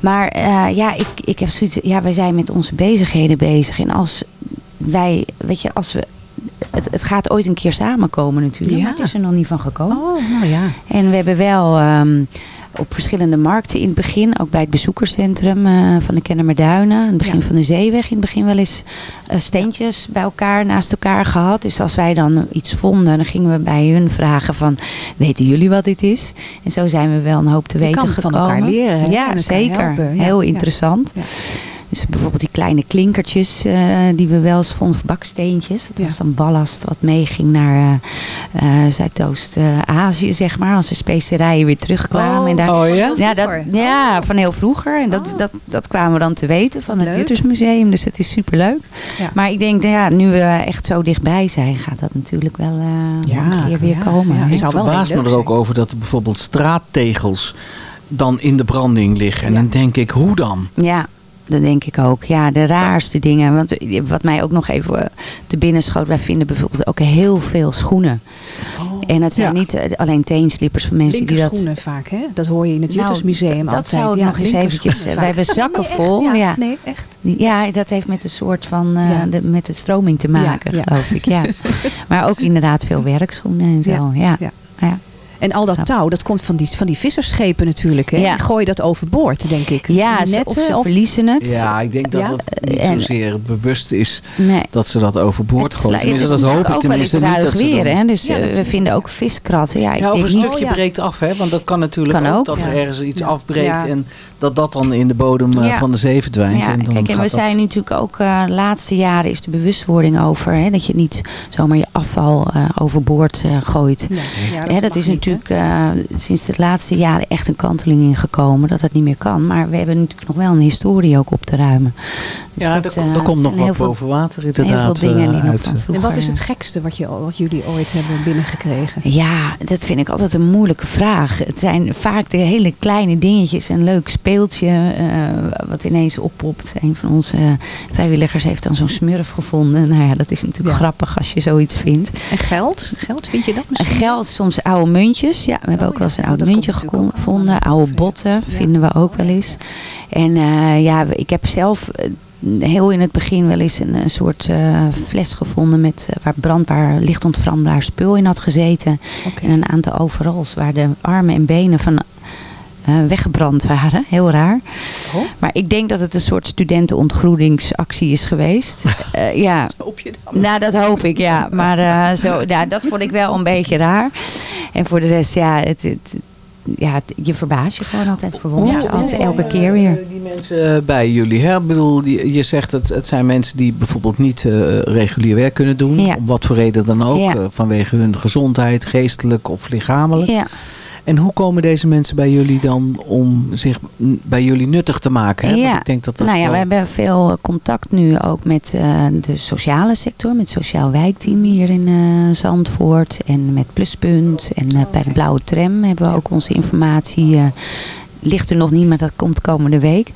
Maar eh, ja, ik, ik heb zoiets. Ja, wij zijn met onze bezigheden bezig. En als wij, weet je, als we. Het, het gaat ooit een keer samenkomen natuurlijk. Ja. Maar het is er nog niet van gekomen. Oh, nou ja. En we hebben wel ehm, op verschillende markten in het begin, ook bij het bezoekerscentrum eh, van de Kennemerduinen, aan het begin Ja. van de zeeweg, in het begin wel eens eh, steentjes bij elkaar, naast elkaar gehad. Dus als wij dan iets vonden, dan gingen we bij hun vragen van, weten jullie wat dit is? En zo zijn we wel een hoop te Je weten kan van gekomen. elkaar leren, hè? Ja, zeker. helpen. Ja, Heel interessant. Ja. Dus bijvoorbeeld die kleine klinkertjes eh, die we wel eens vonden, of baksteentjes. Dat Ja. was dan ballast wat meeging naar eh, eh, Zuidoost-Azië, zeg maar. Als de specerijen weer terugkwamen. Oh, en daar, oh ja? ja, dat, ja, van heel vroeger. En dat, Oh. dat, dat kwamen we dan te weten van het leuk. Juttersmuseum. Dus het is superleuk. Ja. Maar ik denk, ja, nu we echt zo dichtbij zijn, gaat dat natuurlijk wel eh Ja, een keer weer ja, komen. ja. Ik zou wel verbaas me er ook zijn. over dat er bijvoorbeeld straattegels dan in de branding liggen. En dan denk ik, hoe dan? Ja, dat denk ik ook. Ja, de raarste dingen. Want wat mij ook nog even eh, te binnen schoot. Wij vinden bijvoorbeeld ook heel veel schoenen. en het zijn ja. niet eh, alleen teenslippers van mensen die dat... Linkerschoenen vaak, hè? Dat hoor je in het Nou, Juttersmuseum dat altijd. zou ik ja, nog eens eventjes... eh, wij hebben zakken Nee, echt, vol. ja. Ja. Nee, echt. Ja, dat heeft met een soort van... de, met de stroming te maken, geloof ik. Ja. (laughs) maar ook inderdaad veel werkschoenen en zo. Ja. ja. En al dat touw, dat komt van die, van die visserschepen natuurlijk. Hè? Ja. Die gooien dat overboord, denk ik. Ja, ze, of netten, ze verliezen het. Ja, ik denk dat Ja? het niet En- zozeer bewust is Nee. dat ze dat overboord Het gooien. Tenminste, het is dat hoop ik tenminste niet. Dat ze weer, hè? Dus Ja, eh, we vinden ook viskratten. Ja, ik Ja, of een stukje Oh, ja. breekt af, hè? Want dat kan natuurlijk Kan ook, ook, dat ja. er ergens iets Ja. afbreekt Ja. en dat dat dan in de bodem eh, Ja. van de zee verdwijnt. Ja, en dan kijk, en gaat we zijn natuurlijk ook eh, de laatste jaren is de bewustwording over hè, dat je niet zomaar je afval eh, overboord eh, gooit. Dat is? Natuurlijk eh, sinds de laatste jaren echt een kanteling ingekomen dat dat niet meer kan. Maar we hebben natuurlijk nog wel een historie ook op te ruimen. Dus Ja, dat, er, eh, er komt nog wat veel- boven water Heel veel inderdaad dingen die nog uit. van. En wat is het gekste wat, je, wat jullie ooit hebben binnengekregen? Ja, dat vind ik altijd een moeilijke vraag. Het zijn vaak de hele kleine dingetjes. Een leuk speeltje eh, wat ineens oppopt. Een van onze vrijwilligers heeft dan zo'n smurf gevonden. Nou ja, dat is natuurlijk Ja. grappig als je zoiets vindt. En geld? Geld, vind je dat En misschien? geld, soms oude muntjes. Ja, we hebben Oh ook wel eens ja, een oud dat muntje gevonden. Oude botten vinden we ook wel eens. En eh, ja, ik heb zelf eh, heel in het begin wel eens een, een soort eh, fles gevonden met waar brandbaar, licht ontvlambaar spul in had gezeten. En een aantal overals waar de armen en benen van eh, weggebrand waren. (laughs) Heel raar. Oh. Maar ik denk dat het een soort studentenontgroeningsactie is geweest. (laughs) Ja, Hoop je dan? nou, dat hoop ik, ja. (laughs) Maar zo, ja, dat vond ik wel een beetje raar. En voor de rest, ja, het, het, ja het- je verbaast je gewoon altijd, verwonderd je altijd, elke eh, keer weer. Die mensen eh, bij jullie, hè? Ik bedoel, die- je zegt het, het zijn mensen die bijvoorbeeld niet eh, regulier werk kunnen doen. Ja. Om wat voor reden dan ook. Ja. eh, vanwege hun gezondheid, geestelijk of lichamelijk. Ja, En hoe komen deze mensen bij jullie dan om zich bij jullie nuttig te maken? Hè? Want Ja. ik denk dat dat nou ja, wel- we hebben veel contact nu ook met eh, de sociale sector, met het sociaal wijkteam hier in eh, Zandvoort en met Pluspunt. En eh, bij de Blauwe Tram hebben we ook onze informatie. Ligt er nog niet, maar dat komt komende week.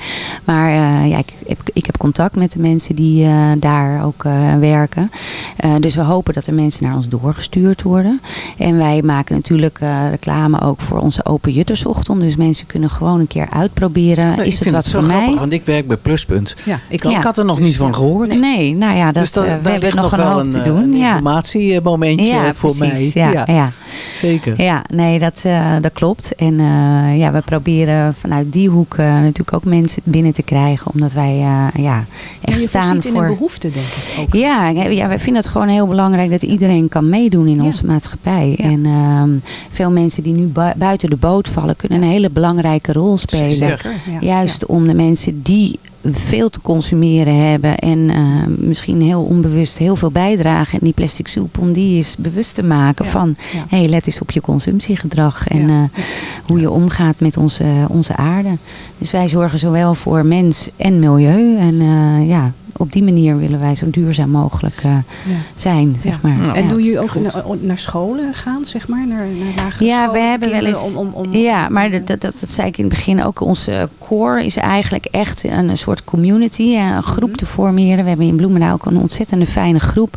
Maar eh, ja, ik heb, ik heb contact met de mensen die eh, daar ook eh, werken. Eh, dus we hopen dat er mensen naar ons doorgestuurd worden. En wij maken natuurlijk eh, reclame ook voor onze Open Juttersochtend. Dus mensen kunnen gewoon een keer uitproberen. Nou, ik is het vind wat zo voor grappig, mij? Want ik werk bij Pluspunt. Ja, ik Ja. Ik had er nog niet van gehoord. Nee, nou ja, dat, dus da- daar we hebben ligt nog een wel hoop te doen. Een ja. informatiemomentje ja, voor precies. mij. Ja, ja. Zeker. Ja, nee, dat, eh, dat klopt. En eh, ja, we proberen vanuit die hoek eh, natuurlijk ook mensen binnen te krijgen. Omdat wij eh, ja, echt je staan voorziet in voor... een behoefte, denk ik ook. Ja, ja, ja, wij vinden het gewoon heel belangrijk dat iedereen kan meedoen in Ja. onze maatschappij. Ja. En ehm, veel mensen die nu bui- buiten de boot vallen, kunnen een hele belangrijke rol spelen. Zeker, ja. Juist om de mensen die veel te consumeren hebben en eh, misschien heel onbewust heel veel bijdragen in die plastic soep, om die eens bewust te maken Ja, van ja. hey, let eens op je consumptiegedrag en Ja, eh, hoe je omgaat met onze, onze aarde. Dus wij zorgen zowel voor mens en milieu en eh, ja, op die manier willen wij zo duurzaam mogelijk eh, Ja. zijn, zeg Ja. maar. Nou, En Ja. doe je ook naar, naar scholen gaan, zeg maar? Naar, naar lagere Ja, scholen? we hebben wel eens. Om, om, om, ja, maar dat, dat, dat, dat zei ik in het begin ook. Onze core is eigenlijk echt een, soort community, eh, een groep Mhm. te formeren. We hebben in Bloemendaal ook een ontzettende fijne groep.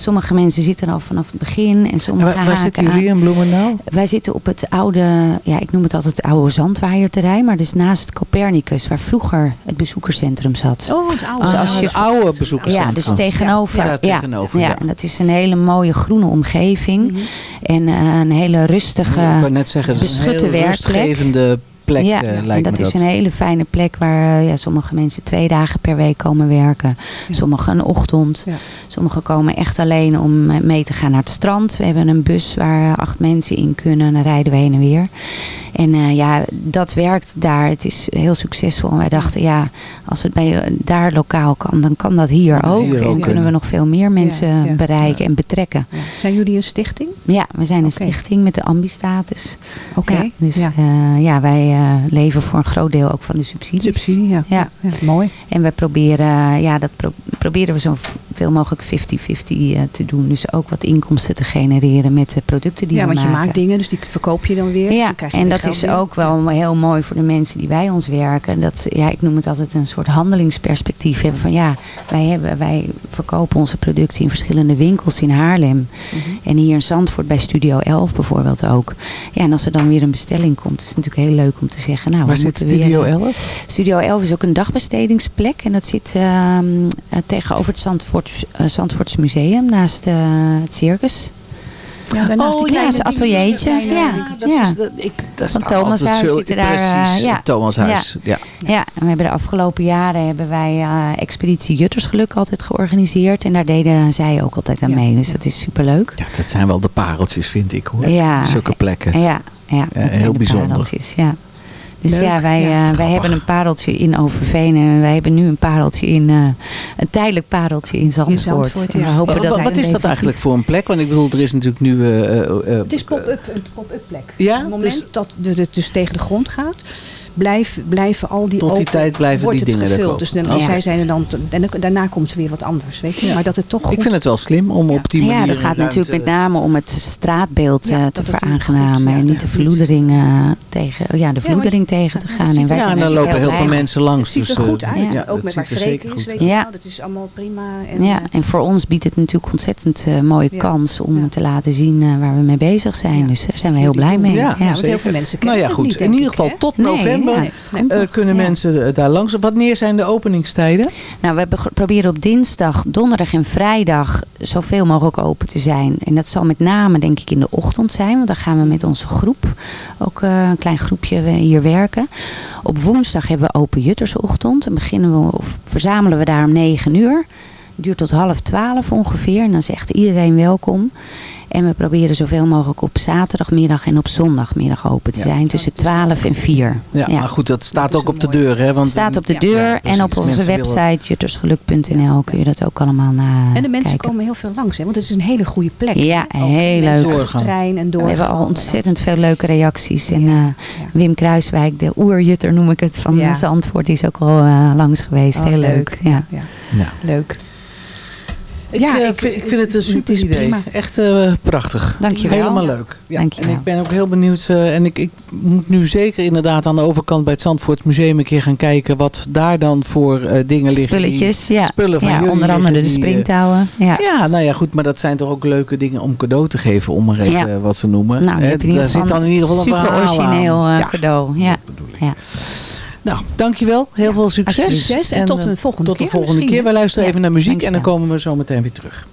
Sommige mensen zitten er al vanaf het begin en En sommige waar, waar haken zitten jullie in Bloemendaal? Wij zitten op het oude, ja, ik noem het altijd het oude zandwaaierterrein, maar dat is naast Copernicus, waar vroeger het bezoekerscentrum zat. Oh, het oude. Dus Ah, als je- het oude bezoekerscentrum. Ja, dus tegenover. Ja, tegenover, ja. en dat is een hele mooie groene omgeving. Mhm. En eh, een hele rustige, ik wou net zeggen, het is een beschutte heel werkplek. rustgevende plek, ja, eh, en dat me is dat. een hele fijne plek waar eh, ja, sommige mensen twee dagen per week komen werken. Ja. Sommigen een ochtend. Ja. Sommigen komen echt alleen om eh, mee te gaan naar het strand. We hebben een bus waar acht mensen in kunnen. En dan rijden we heen en weer. En ja, dat werkt daar. Het is heel succesvol. En wij dachten, ja, als het bij, daar lokaal kan, dan kan dat hier ook. hier en ook kunnen we nog veel meer mensen Ja, bereiken en betrekken. Zijn jullie een stichting? Ja, we zijn een stichting met de ambi-status. Oké. Dus ja. ja, wij leven voor een groot deel ook van de subsidies. Subsidie, ja. Ja. Ja, mooi. En we proberen, ja, dat pro- proberen we zoveel mogelijk 50-50 eh, te doen. Dus ook wat inkomsten te genereren met de producten die Ja, we want je maken. maakt dingen, dus die verkoop je dan weer. dus Ja, je en dat is ook wel heel mooi voor de mensen die bij ons werken. Dat, ja, ik noem het altijd een soort handelingsperspectief hebben. Van ja, wij, hebben, wij verkopen onze productie in verschillende winkels in Haarlem. Mhm. En hier in Zandvoort bij Studio 11 bijvoorbeeld ook. Ja, en als er dan weer een bestelling komt, is het natuurlijk heel leuk om te zeggen. Nou, Waar we zit weer, Studio eh, 11? Studio 11 is ook een dagbestedingsplek. En dat zit ehm, eh, tegenover het Zandvoort, eh, Zandvoorts Museum, naast eh, het circus. Ja, daarnaast oh, ja, die- ateliertje. Ja, ja. is dat- ik- dat Van Thomashuis zo- zitten daar. Precies, ja. Thomashuis. Ja. Ja, en we hebben de afgelopen jaren hebben wij eh, Expeditie Juttersgeluk altijd georganiseerd. En daar deden zij ook altijd aan Ja, mee. Dus ja. dat is superleuk. Ja, dat zijn wel de pareltjes, vind ik hoor. Ja. Zulke plekken. Ja, ja, dat heel de bijzonder. pareltjes, ja. Dus Leuk, ja, wij, ja, eh, wat wij hebben een pareltje in Overveen. En wij hebben nu een pareltje in, eh, een tijdelijk pareltje in Zandvoort. Zandvoort, En we ja. hopen Wat, dat wat wij is dat eigenlijk voor een plek? Want ik bedoel, er is natuurlijk nu... eh, Het is pop-up, een pop-up plek. Ja, Op het moment dus- dat het dus tegen de grond gaat, blijf, blijven al die Tot die open- tijd blijven wordt die het dingen er gevuld. komen. Dus dan, Oké. zij zijn er dan, en dan- daarna komt er weer wat anders. Weet je? Ja. Maar dat het toch goed... ik vind het wel slim om op die manier... Ja, dat gaat natuurlijk met name om het straatbeeld Ja, eh, te veraangenamen. ja, en niet ja, de vloedering eh, tegen, oh ja, de vloedering tegen te ja, gaan. En wij Ja, zijn en dan lopen heel veel mensen langs. Het ziet er dus, goed eh, uit. ja, ook met waar Freek is, goed weet je Ja. wel. Dat is allemaal prima. En, Ja, en voor ons biedt het natuurlijk ontzettend mooie Ja. kans om Ja. te laten zien eh, waar we mee bezig zijn. Ja. Dus daar zijn we heel blij mee. Ja, Ja, want heel zeker. veel mensen Nou kennen ja, het goed. in ieder geval tot november Nee, eh, kunnen Ja. mensen eh, daar langs. Wanneer zijn de openingstijden? Nou, we proberen op dinsdag, donderdag en vrijdag zoveel mogelijk open te zijn. En dat zal met name denk ik in de ochtend zijn. Want dan gaan we met onze groep, ook eh, een klein groepje hier werken. Op woensdag hebben we open juttersochtend. Dan beginnen we, of verzamelen we daar om 9 uur. Duurt tot half twaalf ongeveer. En dan is echt iedereen welkom. En we proberen zoveel mogelijk op zaterdagmiddag en op zondagmiddag open te Ja. zijn. Tussen 12 en 4. Ja, maar goed, dat staat Dat ook op de deur. Hè, want, staat op de deur en op onze Mensen willen- website juttersgeluk.nl kun je dat ook allemaal na En de mensen kijken. komen heel veel langs, hè? want het is een hele goede plek. Ja, heel leuk. trein en door. We hebben al ontzettend veel leuke reacties. En eh, Wim Kruiswijk, de oerjutter noem ik het, van. Zandvoort, die is ook al eh, langs geweest. Oh, heel leuk. Ja. Ja, Ja. leuk. Ik, Ja, eh, ik- vind, ik vind het een super idee. prima. Echt eh, prachtig. Dankjewel. Helemaal leuk. Ja. Dankjewel. En ik ben ook heel benieuwd. eh, en ik, ik moet nu zeker inderdaad aan de overkant bij het Zandvoort Museum een keer gaan kijken. Wat daar dan voor dingen liggen. die- Spulletjes, ja. Spullen van ja jullie onder andere de springtouwen. Ja. Ja, nou ja, goed. Maar dat zijn toch ook leuke dingen om cadeau te geven. Om maar even Ja. wat ze noemen. Nou, daar zit dan in ieder geval een verhaal origineel aan. cadeau. Ja. dat bedoel ik. Ja. Nou, dankjewel. Heel veel succes. Succes en tot eh, een volgende tot de keer volgende keer. Wij luisteren Ja, even naar muziek en dan komen we zo meteen weer terug.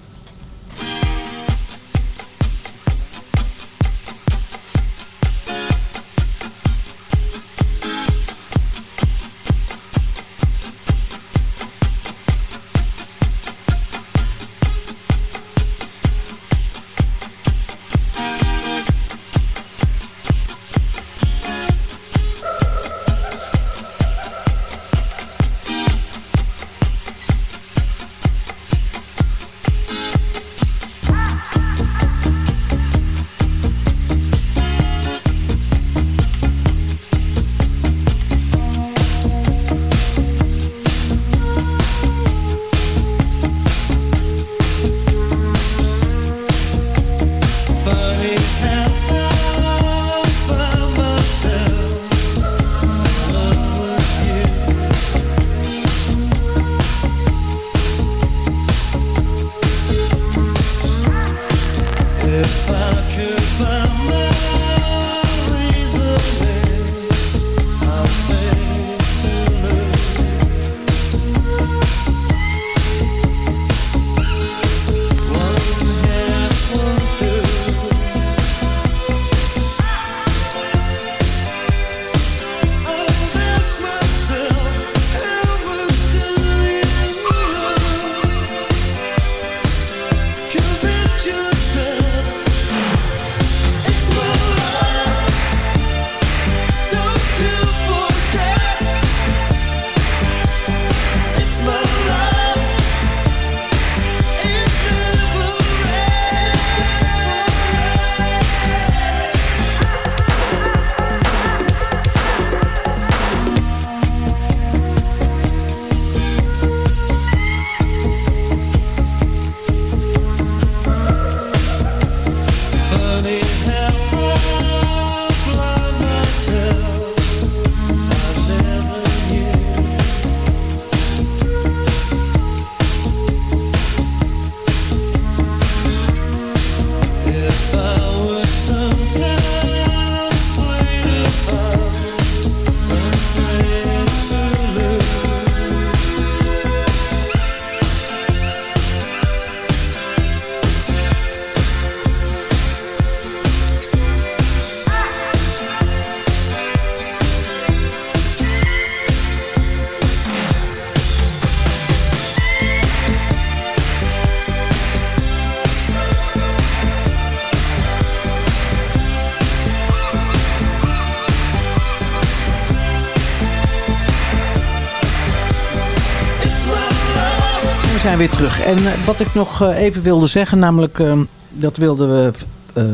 Zijn weer terug. En eh, wat ik nog eh, even wilde zeggen, namelijk ehm, dat wilden we. eh,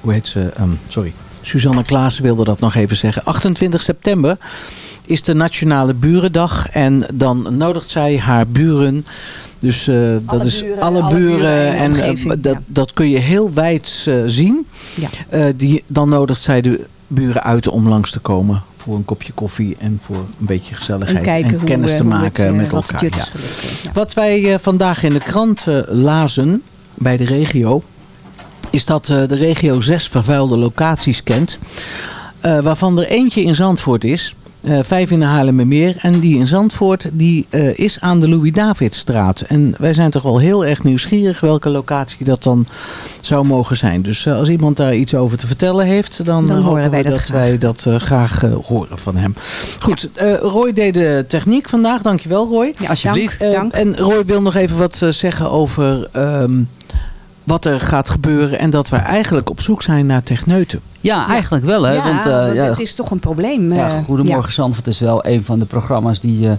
hoe heet ze? Ehm, sorry. Suzanne Klaassen wilde dat nog even zeggen. 28 september is de Nationale Burendag. En dan nodigt zij haar buren. Dus dat is buren, alle alle buren. en dat, ja. dat kun je heel wijd zien. Ja. Die, dan nodigt zij de buren uit om langs te komen. Voor een kopje koffie en voor een beetje gezelligheid. En kennis eh, te maken het, eh, met wat elkaar. ja. ja. Wat wij eh, vandaag in de krant lazen bij de regio, is dat de regio zes vervuilde locaties kent. waarvan er eentje in Zandvoort is. Eh, vijf in de Haarlemmermeer. En die in Zandvoort die, eh, is aan de Louis-Davidstraat. En wij zijn toch wel heel erg nieuwsgierig welke locatie dat dan zou mogen zijn. Dus eh, als iemand daar iets over te vertellen heeft, dan, Dan horen wij dat dat graag. wij dat graag horen van hem. Goed, Roy deed de techniek vandaag. Dankjewel Roy. Ja, Alsjeblieft. Dank, dank. en Roy wil nog even wat zeggen over ehm, wat er gaat gebeuren. En dat wij eigenlijk op zoek zijn naar techneuten. Ja, eigenlijk wel. Hè? ja, want, eh, ja, het is toch een probleem. ja, eh, Goedemorgen Zandvoort is wel een van de programma's die eh,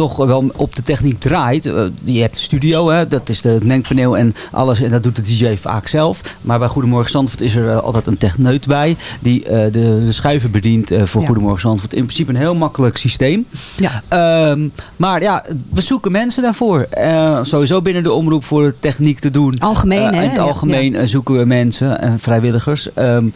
toch wel op de techniek draait. Eh, je hebt de studio, hè? dat is de, het mengpaneel en alles. En dat doet de DJ vaak zelf. Maar bij Goedemorgen Zandvoort is er eh, altijd een techneut bij. Die eh, de, de schuiven bedient voor Ja. Goedemorgen Zandvoort. In principe een heel makkelijk systeem. Ja. Ehm, maar ja, we zoeken mensen daarvoor. Sowieso binnen de omroep voor de techniek te doen. Algemeen, hè? In het algemeen zoeken we mensen en vrijwilligers. Ehm,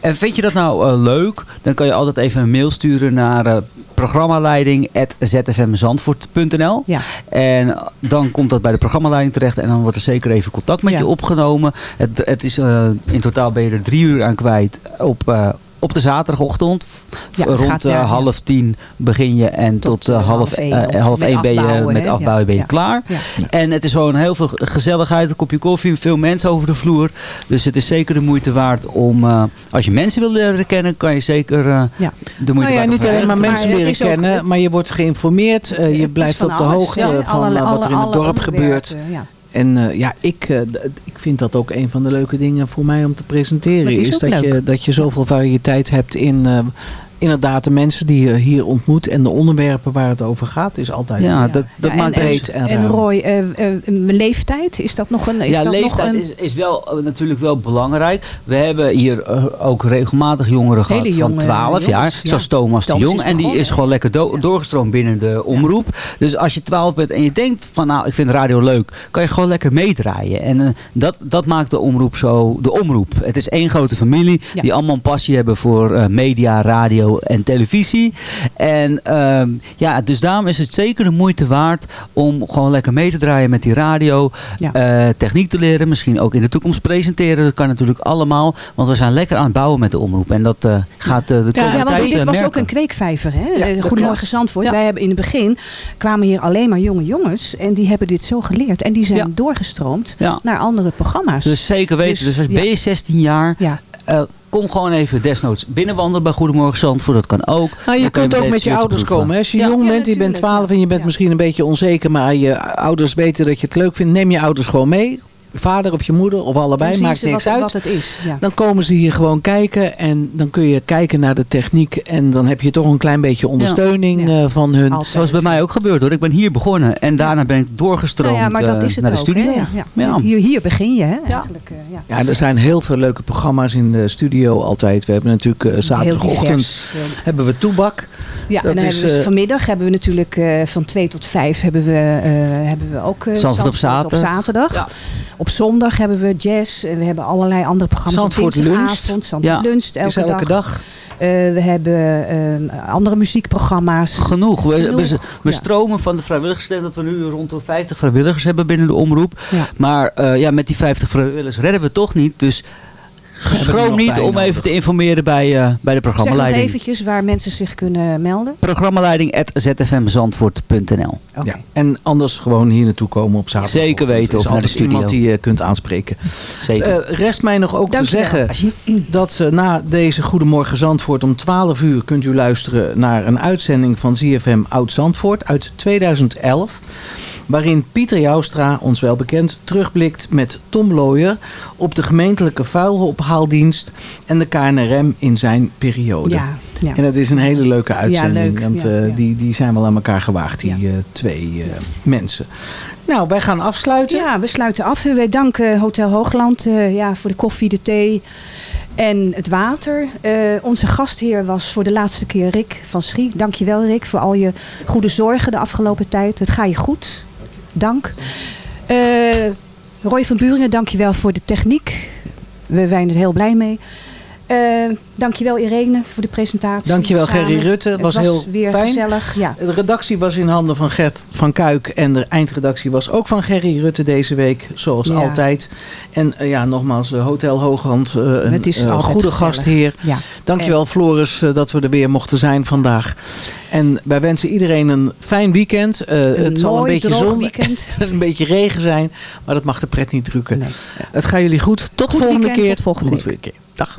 en vind je dat nou leuk? Dan kan je altijd even een mail sturen naar programmaleiding.zfmzandvoort.nl Ja. En dan komt dat bij de programmaleiding terecht en dan wordt er zeker even contact met Ja. je opgenomen. Het, het is, eh, in totaal ben je er drie uur aan kwijt op, eh, op de zaterdagochtend. Ja, Rond gaat, eh, ja, ja. half tien begin je en tot, Tot, eh, eh, half, half één eh, half één ben je met afbouwen Ja, ben je ja. klaar. Ja. En het is gewoon heel veel gezelligheid, een kopje koffie, veel mensen over de vloer. Dus het is zeker de moeite waard om, eh, als je mensen wil leren kennen, kan je zeker eh, Ja. de moeite Nou ja, waard niet om alleen maar mensen leren ook- kennen. maar je wordt geïnformeerd. je blijft op de alles, hoogte ja. van Alle- wat er in het dorp gebeurt. En eh, ja, ik, eh, ik vind dat ook een van de leuke dingen voor mij om te presenteren. Is dat, leuk. je, dat je zoveel variëteit hebt in eh, inderdaad de mensen die je hier ontmoet. En de onderwerpen waar het over gaat is altijd Ja, dat, dat Ja, maakt en, breed en, en. Roy, eh, eh, mijn leeftijd, is dat nog een... Is ja, dat leeftijd nog een, is, is wel eh, natuurlijk wel belangrijk. We hebben hier eh, ook regelmatig jongeren gehad van jonge 12 jongens, jaar. ja. Zoals Thomas de Jong. En die is gewoon lekker do- doorgestroomd binnen de omroep. Dus als je 12 bent en je denkt van nou, ik vind radio leuk. Kan je gewoon lekker meedraaien. En eh, dat, dat maakt de omroep zo de omroep. Het is één grote familie. Die allemaal een passie hebben voor eh, media, radio en televisie. En ehm, ja, dus daarom is het zeker de moeite waard om gewoon lekker mee te draaien met die radio. Ja. eh, techniek te leren, misschien ook in de toekomst presenteren. Dat kan natuurlijk allemaal. Want we zijn lekker aan het bouwen met de omroep. En dat eh, gaat eh, de komende Ja, want tijd dit was ook een kweekvijver. Hè? Ja, Goedemorgen. Zandvoort. Ja. Wij hebben in het begin kwamen hier alleen maar jonge jongens. En die hebben dit zo geleerd. En die zijn Ja. doorgestroomd Ja. naar andere programma's. Dus zeker weten. Dus, Dus, als ja. ben je 16 jaar, ja. Kom gewoon even desnoods binnenwandelen bij Goedemorgen Zandvoort. Dat kan ook. Nou, je kunt ook met je ouders komen. hè. Als je Ja. jong Ja, bent, je bent natuurlijk, 12 en je bent ja. misschien een beetje onzeker, maar je ouders weten dat je het leuk vindt. Neem je ouders gewoon mee. Vader of je moeder of allebei, maakt niks wat, uit. wat het is. Ja. Dan komen ze hier gewoon kijken en dan kun je kijken naar de techniek. En dan heb je toch een klein beetje ondersteuning Ja. eh, van hun. Altijd. Zoals bij mij ook gebeurd hoor. Ik ben hier begonnen en daarna ben ik doorgestroomd Nou ja, maar dat eh, is het naar de ook. studio. Ja, ja. Ja. Hier, hier begin je, hè? Eigenlijk, eh, ja. Ja, er zijn heel veel leuke programma's in de studio altijd. We hebben natuurlijk eh, zaterdagochtend hebben we Toebak. Ja, Dat en dan is, hebben we vanmiddag hebben we natuurlijk eh, van 2 tot 5 hebben we, eh, hebben we ook eh, Zandvoort op zaterdag. zaterdag. Op zondag hebben we jazz en we hebben allerlei andere programma's. Zandvoort dinsdagavond, Zandvoort Ja. luncht elke, elke dag. Eh, we hebben eh, andere muziekprogramma's. Genoeg. We, Genoeg, we, we ja. stromen van de vrijwilligers. Dat we nu rond de 50 vrijwilligers hebben binnen de omroep. Ja. Maar eh, ja, met die 50 vrijwilligers redden we toch niet. Dus schroom niet om nodig. even te informeren bij, eh, bij de Zeg nog programmaleiding. eventjes waar mensen zich kunnen melden. Programmaleiding.zfmzandvoort.nl Oké. Ja. En anders gewoon hier naartoe komen op zaterdag. Zeker weten, Er is of naar de altijd iemand studio. die je kunt aanspreken. Zeker. Eh, rest mij nog ook Dank te je zeggen Alsjeblieft. dat eh, na deze Goedemorgen Zandvoort om 12 uur kunt u luisteren naar een uitzending van ZFM Oud Zandvoort uit 2011. Waarin Pieter Joustra, ons wel bekend, terugblikt met Tom Looyer op de gemeentelijke vuilophaaldienst en de KNRM in zijn periode. Ja, ja. En dat is een hele leuke uitzending, leuk, want ja, eh, ja. Die, die zijn wel aan elkaar gewaagd, die Ja. eh, twee eh, mensen. Nou, wij gaan afsluiten. Ja, we sluiten af. Wij danken Hotel Hoogland ja, voor de koffie, de thee en het water. Eh, onze gastheer was voor de laatste keer Rick van Schie. Dankjewel Rick voor al je goede zorgen de afgelopen tijd. Het gaat je goed. Dank. Eh, Roy van Buringen, dankjewel voor de techniek. We zijn er heel blij mee. Eh dankjewel Irene voor de presentatie. Dankjewel Samen. Gerry Rutte, het was, heel weer fijn. gezellig. Ja. De redactie was in handen van Gert van Kuik en de eindredactie was ook van Gerry Rutte deze week, zoals Ja. altijd. En eh, ja, nogmaals, eh, Hotel Hooghand, een Het is goede gezellig. gastheer. Ja. Dankjewel Floris eh, dat we er weer mochten zijn vandaag. En wij wensen iedereen een fijn weekend. Het zal een beetje zon, weekend. (laughs) een beetje regen zijn, maar dat mag de pret niet drukken. Het gaat jullie goed. Tot Goed volgende weekend, keer. tot volgende week. keer. Dag.